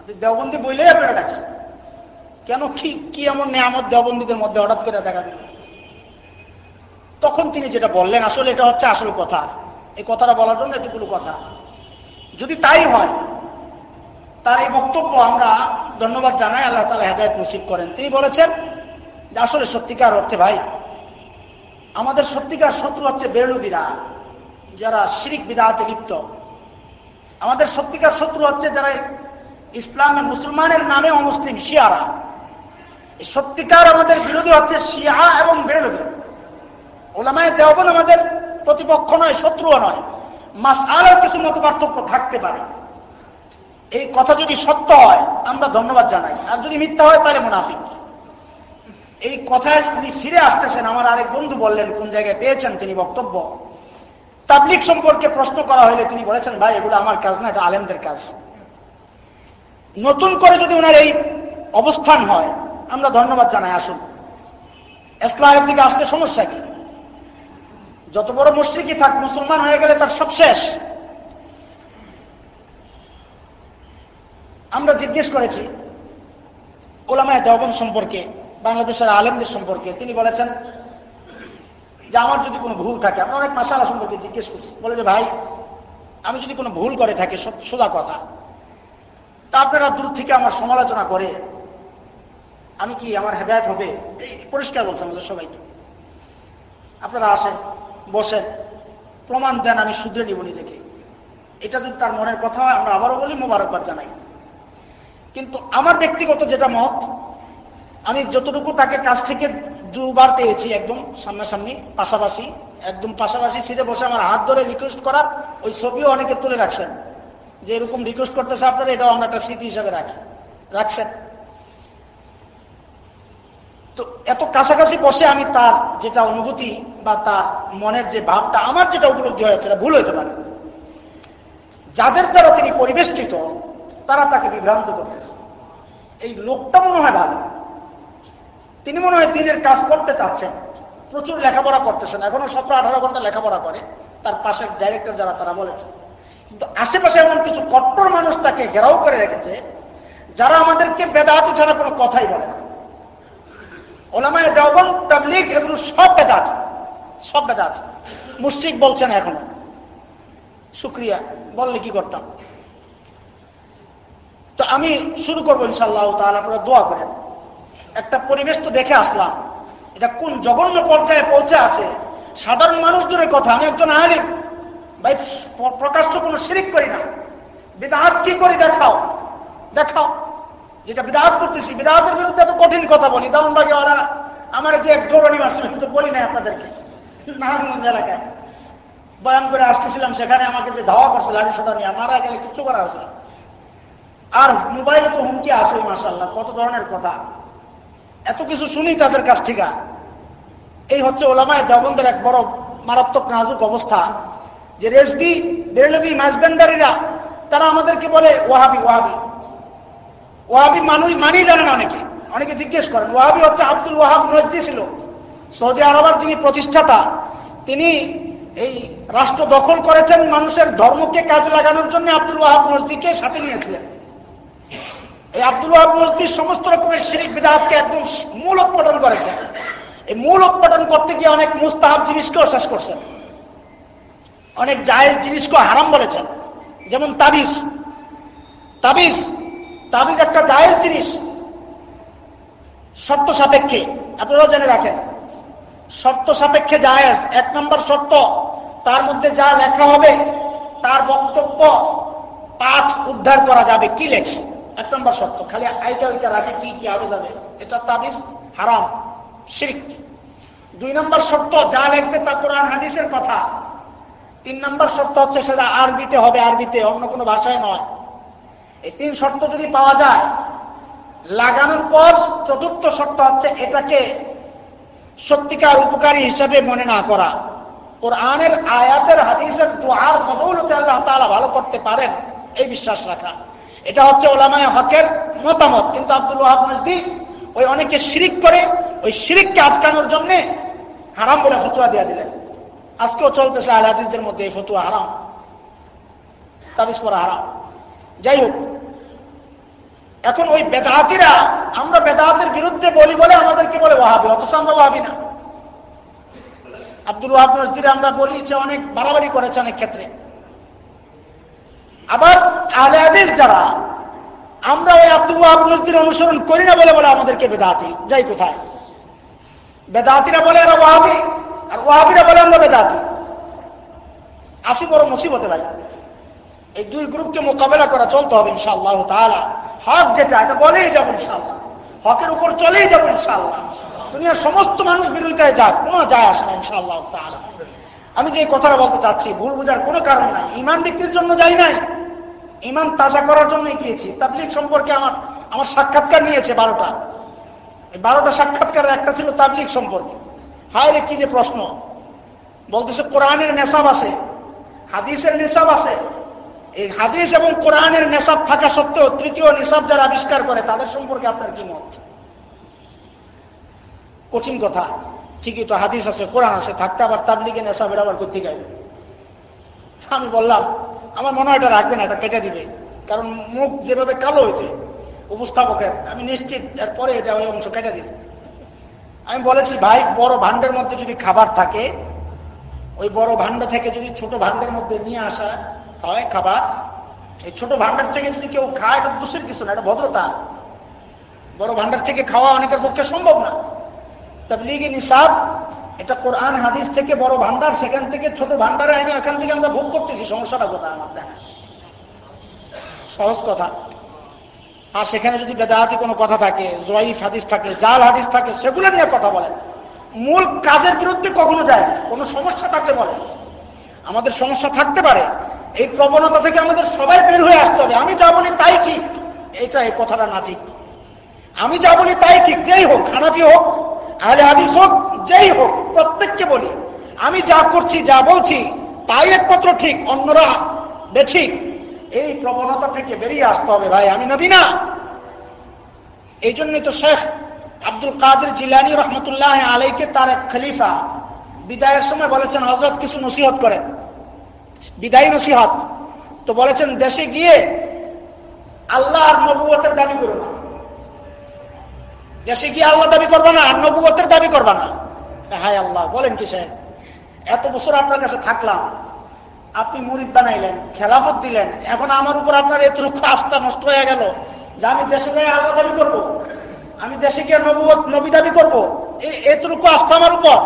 আপনি দেওবন্দি বইলেই আপনারা ডাকছেন। কেন কি কি এমন নেয়ামত দেওবন্দীদের মধ্যে হঠাৎ করে দেখা দিল? তখন তিনি যেটা বললেন, আসলে এটা হচ্ছে আসল কথা। এই কথাটা বলার জন্য এতগুলো কথা। যদি তাই হয়, তার এই বক্তব্য আমরা ধন্যবাদ জানাই, আল্লাহ তালা হেদায়ত নসিব করেন। তিনি বলেছেন যে আসলে সত্যিকার অর্থে ভাই, আমাদের সত্যিকার শত্রু হচ্ছে বেরলুদিরা, যারা শিরিক বিদাহাতে লিপ্ত। আমাদের সত্যিকার শত্রু হচ্ছে যারা ইসলামের মুসলমানের নামে অমুসলিম শিয়ারা। সত্যিকার আমাদের বিরোধী হচ্ছে শিয়া এবং বেরলুদি ওলামায় দেওবন আমাদের প্রতিপক্ষ নয়, শত্রুও নয়। মাস আরও কিছু মত পার্থক্য থাকতে পারে। এই কথা যদি সত্য হয়, আমরা ধন্যবাদ জানাই। আর যদি মিথ্যা হয়, তাহলে মুনাফিক। এই কথায় উনি ফিরে আসতেছেন। আমার আরেক বন্ধু বললেন, কোন জায়গায় পেয়েছেন তিনি বক্তব্য? তাবলিক সম্পর্কে প্রশ্ন করা হলে তিনি বলেছেন, ভাই, এগুলো আমার কাজ না, এটা আলেমদের কাজ। নতুন করে যদি ওনার এই অবস্থান হয় আমরা ধন্যবাদ জানাই, আসুন। ইসলামের দিকে আসলে সমস্যা কি? যত বড় মুশ্রিকই থাক, মুসলমান হয়ে গেলে তার সব শেষ। আমরা জিজ্ঞেস করেছি ওলামায় দেওবন সম্পর্কে, বাংলাদেশের আলেমদের সম্পর্কে। তিনি বলেছেন যে, আমার যদি কোনো ভুল থাকে, আমরা অনেক মাসালা সম্পর্কে জিজ্ঞেস করছি। বলে যে, ভাই, আমি যদি কোনো ভুল করে থাকি সোজা কথা, তা আপনারা দূর থেকে আমার সমালোচনা করে আমি কি আমার হেদায়ত হবে? পরিষ্কার বলছে আমাদের সবাইকে। আপনারা আসেন, বসেন। প্রমাণ দেন, আমি শুধরে নিব নিজেকে। এটা যদি তার মনের কথা হয়, আমরা আবারও বলি, মোবারকবাদ জানাই। কিন্তু আমার ব্যক্তিগত যেটা মত, আমি যতটুকু তাকে কাছ থেকে দুবার পেয়েছি একদম সামনাসামনি, পাশাপাশি, একদম পাশাপাশি সিটে বসে আমার হাত ধরে রিকোয়েস্ট করার ওই ছবিও অনেকে তুলে রাখছেন। যে এরকম রিকোয়েস্ট করতেছে আপনারা, এটাও আমরা একটা স্মৃতি হিসাবে রাখি। রাখছেন। তো এত কাছাকাছি বসে আমি তার যেটা অনুভূতি বা তার মনের যে ভাবটা, আমার যেটা উপলব্ধি হয়েছে ভুল হইতে পারে। যাদের দ্বারা তিনি পরিবেষ্টিত, তারা তাকে বিভ্রান্ত করতেছে। এই লোকটা মনে হয় ভালো। তিনি মনে হয় দিনের কাজ করতে চাচ্ছেন, প্রচুর লেখাপড়া করতেছেন, এখনও সতেরো আঠারো ঘণ্টা লেখাপড়া করে, তার পাশের ডাইরেক্টর যারা, তারা বলেছে। কিন্তু আশেপাশে এমন কিছু কট্টর মানুষ তাকে ঘেরাও করে রেখেছে, যারা আমাদেরকে বেদাতি ছাড়া কোনো কথাই বলে না। ওলামায় দেওবন তাবলিগ এগুলো সব বেদাত। সব বেদাত। মুশ্রিক বলছেন এখন। শুক্রিয়া। বললে কি করতাম? তো আমি শুরু করব ইনশাল্লাহ তাহলে আপনারা দোয়া করেন। একটা পরিবেশ তো দেখে আসলাম। এটা কোন জঘন্য পর্যায়ে পৌঁছে আছে। সাধারণ মানুষদের কথা, আমি একজন আলিম। ভাই প্রকাশ্য কোনো শিরিক করি না। বিদাহাত কি করি দেখাও। দেখাও। যেটা বিদাহাত করতেছি বিদাহাতের বিরুদ্ধে এত কঠিন কথা বলি। দাউনবাগি ওরা আমার যে এক গৌরণী মাসে তো বলি না আপনাদেরকে। নারায়ণগঞ্জ এলাকায় বয়ান করে আসতেছিলাম, সেখানে আমাকে যে ধাওয়া করছে লাঠি সোটা নিয়ে, মারা গেলে কিচ্ছু করা হয়েছিল আর মোবাইলে তো হুমকি আসে মাসাল্লাহ কত ধরনের কথা। এত কিছু শুনি তাদের কাছ থেকে। এই হচ্ছে ওলামায় দেবন্দের এক বড় মারাত্মক নাজুক অবস্থা, যে রেসবি বেরলবি মাসবেন্ডারিরা তারা আমাদেরকে বলে, ওয়াহাবি ওয়াহাবি। ওয়াহাবি মানুষ মানি জানে না অনেকে। অনেকে জিজ্ঞেস করেন, ওয়াহাবি হচ্ছে আব্দুল ওয়াহাব নজদি ছিল। সৌদি আরবের যিনি প্রতিষ্ঠাতা, তিনি এই রাষ্ট্র দখল করেছেন মানুষের ধর্মকে কাজে লাগানোর জন্য আব্দুল ওয়াহাব নজদিকে সাথে নিয়েছিলেন। এই আব্দুল ওয়াহাব নজদির সমস্ত রকমের শিরিক বিদাহাতকে একদম মূল উৎপাদন করেছেন। এই মূল উৎপাদন করতে গিয়ে অনেক মুস্তাহাব জিনিসকেও শেষ করছেন। অনেক জায়েজ জিনিসকেও হারাম বলেছেন। যেমন তাবিজ। তাবিজ তাবিজ একটা জায়েজ জিনিস। সত্য সাপেক্ষে। আপনারাও জেনে রাখেন। সত্য সাপেক্ষে জায়েজ। এক নম্বর সত্য তার মধ্যে যা লেখা হবে, তার বক্তব্য পাঠ উদ্ধার করা যাবে। কি লেখছে? এক নম্বর সত্য খালি আইটা ওইটা রাখে কি কি হবে যাবে। এটা তাবিজ হারাম, শিরিক। দুই নম্বর সত্য যা লিখবে তা কোরআন, হাদিসের কথা। তিন নম্বর সত্য হচ্ছে সেটা আরবিতে হবে। আরবিতে অন্য কোনো ভাষায় নয়। এই তিন শর্ত যদি পাওয়া যায়, লাগানোর পর চতুর্থ শর্ত হচ্ছে এটাকে সত্যিকার উপকারী হিসাবে মনে না করা। কোরআনের আয়াতের হাদিসের দোয়ার বদৌলতে আল্লাহ তালা ভালো করতে পারেন, এই বিশ্বাস রাখা। এটা হচ্ছে ওলামায় হকের মতামত। কিন্তু আব্দুল ওয়াহাব নজদি ওই অনেকে শিরিক করে, ওই শিরিককে আটকানোর জন্যে হারাম বলে ফতুয়া দিয়ে দিলেন। আজকেও চলতেছে আল হাদিসদের মধ্যে এই ফতুয়া হারাম। তাবিজ করা হারাম। যাই হোক। এখন ওই বেদাতিরা, আমরা বেদাতের বিরুদ্ধে বলি বলে আমাদেরকে বলে ওয়াহাবি, অথচ আমরা ওয়াহাবি না। আব্দুল ওয়াহাব নজদির আমরা বলি যে অনেক বাড়াবাড়ি করেছে অনেক ক্ষেত্রে। আবার আলে আদিস যারা, আমরা ওই আব্দুল ওয়াহাব নজদির অনুসরণ করি না বলে বলে আমাদেরকে বেদাতি। যাই কোথায়? বেদাতিরা বলে এরা ওয়াহাবি, আর ওয়াহাবিরা বলে আমরা বেদাতি। আসি বড় মুসিবতে ভাই। এই দুই গ্রুপকে মোকাবেলা করা চলতে হবে ইনশাআল্লাহ তাআলা। হক যেটা, এটা বলেই যাব ইনশাআল্লাহ। হকের উপর চলেই যাব ইনশাআল্লাহ। দুনিয়ার সমস্ত মানুষ বিরোধিতায় যাক, কোনো যায় আসে না ইনশাআল্লাহ তাআলা। আমি যে কথাটা বলতে চাচ্ছি, ভুল বোঝার কোনো কারণ নাই। ইমান বিক্রির জন্য যাই নাই। ইমান তাজা করার জন্যই গিয়েছি। তাবলিক সম্পর্কে আমার আমার সাক্ষাৎকার নিয়েছে বারোটা। এই বারোটা সাক্ষাৎকারের একটা ছিল তাবলিক সম্পর্কে। হায় রে, কি যে প্রশ্ন। বলতেছে কোরআনের নেশাব আছে, হাদিসের নেশাব আছে। এই হাদিস এবং কোরআনের নেশাব থাকা সত্ত্বেও তৃতীয় নিসাব যারা আবিষ্কার করে, তাদের সম্পর্কে আপনার কি মত? কঠিন কথা। ঠিকই তো হাদিস আছে, কোরআন আছে, থাকতে আবার তাবলিগে নেশাবের আবার করতে গাইবে। আমি বললাম, আমার মনে হয় এটা রাখবে না এটা কেটে দিবে। কারণ মুখ যেভাবে কালো হয়েছে, উপস্থাপকের, আমি নিশ্চিত এরপরে এটা ওই অংশ কেটে দিবে। আমি বলেছি, ভাই, বড় ভান্ডের মধ্যে যদি খাবার থাকে, ওই বড় ভান্ড থেকে যদি ছোট ভান্ডের মধ্যে নিয়ে আসা হয় খাবার এই ছোট ভান্ডার থেকে যদি কেউ খায়, এটা দোষের কিছু না, এটা ভদ্রতা। বড় ভান্ডার থেকে খাওয়া অনেকের পক্ষে সম্ভব না। তাবলিগে নিসাব, এটা কোরআন, হাদিস থেকে বড় ভান্ডার সেখান থেকে ছোট ভান্ডারে আইনে এখান থেকে আমরা ভোগ করতেছি, সমস্যাটা কথা আমার দেখা। সহজ কথা। আর সেখানে যদি বেদাহাতি কোনো কথা থাকে জয়ীফ হাদিস থাকে, জাল হাদিস থাকে, সেগুলো নিয়ে কথা বলেন মূল কাজের বিরুদ্ধে কখনো যায় কোনো সমস্যা থাকলে বলে। আমাদের সমস্যা থাকতে পারে। এই প্রবণতা থেকে আমাদের সবাই বের হয়ে আসতে হবে। আমি যা বলি তাই ঠিক। এইটা এই কথাটা না ঠিক। আমি যা বলি তাই ঠিক। যেই হোক খানাপি হোক, আহলে হাদিস হোক, যেই হোক, প্রত্যেককে বলি, আমি যা করছি, যা বলছি, তাই একমাত্র ঠিক, অন্যরা বেঠিক। এই প্রবণতা থেকে বেরিয়ে আসতে হবে ভাই। আমি নবী না। এই জন্যই তো শেখ আব্দুল কাদের জিলানি রহমতুল্লাহ আলাইকে তার এক খলিফা বিদায়ের সময় বলেছেন হজরত কিছু নসিহত করেন। বিদায়ী নসিহত। তো বলেছেন, দেশে গিয়ে আল্লাহ আর নবুয়তের দাবি করো না দেশে গিয়ে আল্লাহ দাবি করবা না, আর নবুয়তের দাবি করবা না। হায় আল্লাহ, বলেন কি স্যার এত বছর আপনার কাছে থাকলাম, আপনি মুরিদ বানাইলেন, খেলাফত দিলেন, এখন আমার উপর আপনার এতটুকু আস্থা নষ্ট হয়ে গেল যে আমি দেশে যাই আল্লাহ দাবি করব। আমি দেশে গিয়ে নবুয়ত, নবী দাবি করব। এতটুকু আস্থা আমার উপর।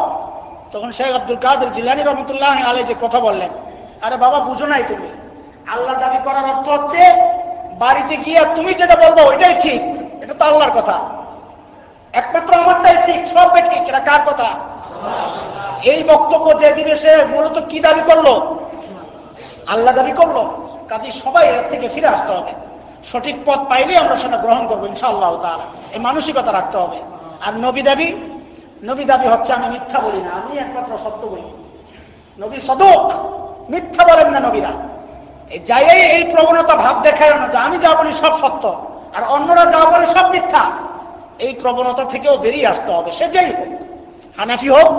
তখন শেখ আব্দুল কাদের জিলানি রহমতুল্লাহ আলে যে কথা বললেন, আরে বাবা, বুঝো নাই তুমি। আল্লাহ দাবি করার অর্থ হচ্ছে, বাড়িতে গিয়ে তুমি যেটা বলব ওইটাই ঠিক। এটা তো আল্লাহর কথা। একমাত্র আমারটাই ঠিক সব ঠিক। এটা কার কথা? এই বক্তব্য যে দিবে সে মূলত কি দাবি করল? আল্লাহ দাবি করল। কাজে সবাই এর থেকে ফিরে আসতে হবে। সঠিক পথ পাইলে আমরা সেটা গ্রহণ করব, ইনশাআল্লাহ তারা এই মানসিকতা রাখতে হবে। আর নবী দাবি নবী দাবি হচ্ছে, আমি মিথ্যা বলি না, আমি একমাত্র সত্য বলি। নবী সদক, মিথ্যা বলেন না নবীরা। যাই এই প্রবণতা ভাব দেখায় না যে আমি যা বলি সব সত্য, আর অন্যরা যা বলে সব মিথ্যা। এই প্রবণতা থেকেও বেরিয়ে আসতে হবে, সে যেই হোক, হানাফি হোক,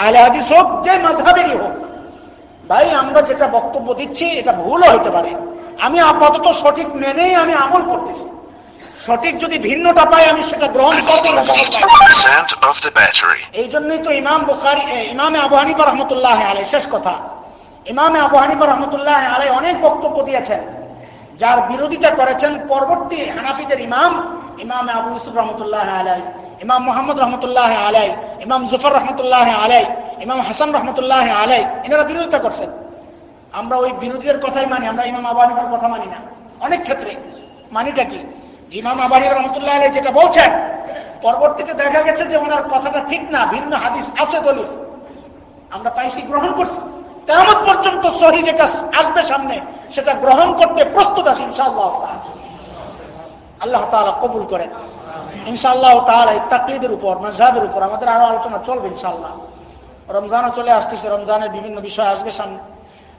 আহলে হাদিস হোক, যে মাঝহাবেরই হোক। ভাই, আমরা যেটা বক্তব্য দিচ্ছি, এটা ভুলও হইতে পারে। আমি আপাতত সঠিক মেনেই আমি আমল করতেছি। সঠিক যদি ভিন্নটা পাই আমি সেটা গ্রহণ করব এই জন্যই তো ইমাম বুখারি ইমামে আবু হানিফা রহমতুল্লাহ আলাই শেষ কথা। ইমামে আবু হানিফা রহমতুল্লাহ আলাই অনেক বক্তব্য দিয়েছেন। যার বিরোধিতা করেছেন পরবর্তী হানাফিদের ইমাম ইমামে আবু ইউসুফ রহমতুল্লাহ আলাই ইমাম মোহাম্মদ রহমতুল্লাহ আলাই ইমাম জুফর রহমতুল্লাহ আলাই ইমাম হাসান রহমতুল্লাহ আলাই এনারা বিরোধিতা করছেন। আমরা ওই বিরোধীদের কথাই মানি আমরা ইমাম আবু হানিফার কথা মানি না। অনেক ক্ষেত্রে মানিটা কি? ইমাম আবু হানিফা রহমতুল্লাহ আলাই যেটা বলছেন, পরবর্তীতে দেখা গেছে যে ওনার কথাটা ঠিক না, ভিন্ন হাদিস আছে দলিল। আমরা পাইছি, গ্রহণ করছি। তেমন পর্যন্ত সহি যেটা আসবে সামনে, সেটা গ্রহণ করতে প্রস্তুত আছি, ইনশাআল্লাহ আল্লাহ তালা কবুল করেন। ইনশাআল্লাহ তাহলে তাকলিদের উপর মজাবের উপর আমাদের আরও আলোচনা চলবে, ইনশাআল্লাহ। রমজানও চলে আসতেছে রমজানের বিভিন্ন বিষয় আসবে সামনে।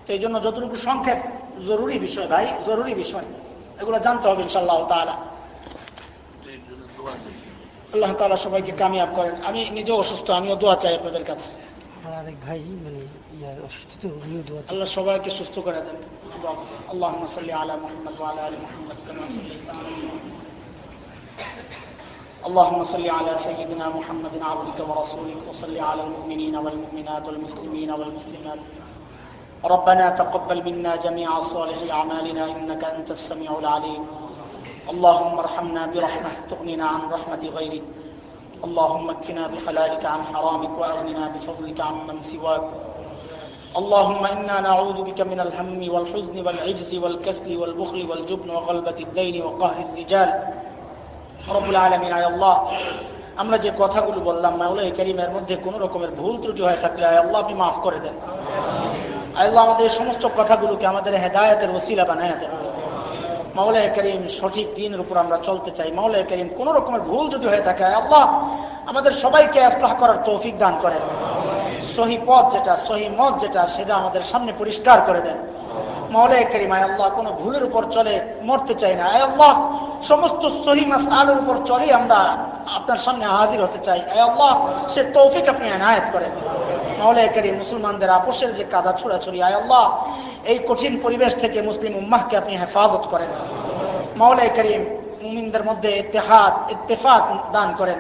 তো এই জন্য যতটুকু সংক্ষেপ, জরুরি বিষয় ভাই, জরুরি বিষয়। এগুলো জানতে হবে, ইনশাআল্লাহ তাহলে আল্লাহ তালা সবাইকে কামিয়াব করেন আমি নিজেও অসুস্থ আমিও দোয়া চাই আপনাদের কাছে আমার আরেক ভাই মানে ইয়া অসুস্থ তো উনিও দোয়া চায়। আল্লাহ সবাইকে সুস্থ করে দেন আল্লাহ সাল্লি আলা মুহাম্মদ ওয়া আলা আলি মুহাম্মদ কামা সাল্লাইতা আলা ইব্রাহিম اللهم صل على سيدنا محمد عبدك ورسولك وصل على المؤمنين والمؤمنات والمسلمين والمسلمات ربنا تقبل منا جميع صالح أعمالنا إنك أنت السميع العليم اللهم ارحمنا برحمة تغننا عن رحمة غيرك اللهم اكفنا بحلالك عن حرامك وأغننا بفضلك عمن سواك اللهم إنا نعوذ بك من الهم والحزن والعجز والكسل والبخل والجبن وغلبة الدين وقهر الرجال রব্বুল আলমিন আয় আল্লাহ আমরা যে কথাগুলো বললাম মাওলাই করিমের মধ্যে কোন রকমের ভুল ত্রুটি হয়ে থাকলে আয় আল্লাহ আপনি মাফ করে দেন আয় আল্লাহ আমাদের এই সমস্ত কথাগুলোকে আমাদের হেদায়তের ওসিলা বানায় দেন মাওলাই করিম সঠিক দিনের উপর আমরা চলতে চাই। মাওলাই করিম, কোন রকমের ভুল যদি হয়ে থাকে, আল্লাহ আমাদের সবাইকে আসলাহ করার তৌফিক দান করেন। সহি পথ যেটা, সহি মত যেটা, সেটা আমাদের সামনে পরিষ্কার করে দেন। মাওলাই করিম, আয় আল্লাহ, কোনো ভুলের উপর চলে, মরতে চাই না। আয় আল্লাহ, সমস্ত সহি মাস আলোর উপর চলে আমরা আপনার সামনে হাজির হতে চাই। আয় আল্লাহ, সে তৌফিক আপনি এনায়ত করেন। মাওলাই করিম, মুসলমানদের আপোষের যে কাদা ছোড়াছড়ি, আয় আল্লাহ এই কঠিন পরিবেশ থেকে মুসলিম উম্মাহকে আপনি হেফাজত করেন। মাওলাই করিম মুমিনদের মধ্যে ইত্তেহাদ, ইত্তেফাক দান করেন।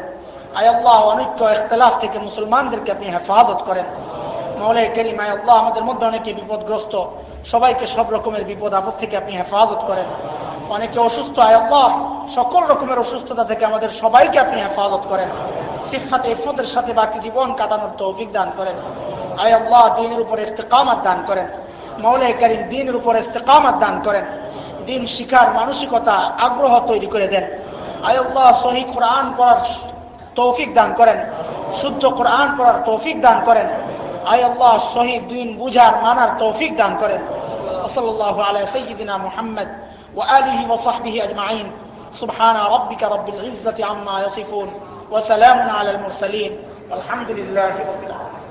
আয় আল্লাহ, অনৈক্য ইখতলাফ থেকে মুসলমানদেরকে আপনি হেফাজত করেন। মাওলাই করিম, আয় আল্লাহ, আমাদের মধ্যে অনেকে বিপদগ্রস্ত। সবাইকে সব রকমের বিপদ আপদ থেকে আপনি হেফাজত করেন। অনেকে অসুস্থ, আয় আল্লাহ, সকল রকমের অসুস্থতা থেকে আমাদের সবাইকে আপনি হেফাজত করেন। সিফাত ইফতের সাথে বাকি জীবন কাটানোর তৌফিক দান করেন। আয় আল্লাহ, দিনের উপর ইস্তেকামাত দান করেন। মৌলাই করিম দিনের উপর ইস্তেকামাত দান করেন। দিন শিখার মানসিকতা, আগ্রহ তৈরি করে দেন। আয়ল্লাহ সহি কোরআন পড়ার তৌফিক দান করেন। শুদ্ধ কোরআন পড়ার তৌফিক দান করেন। আয়ল্লাহ সহি দিন বুঝার, মানার তৌফিক দান করেন। ওসল্লাহ আলাই সঈদিনা মোহাম্মদ ও আলিহি ও সাহবিহি আজমাইন। سبحان ربك رب العزة عما يصفون وسلام على المرسلين والحمد لله رب العالمين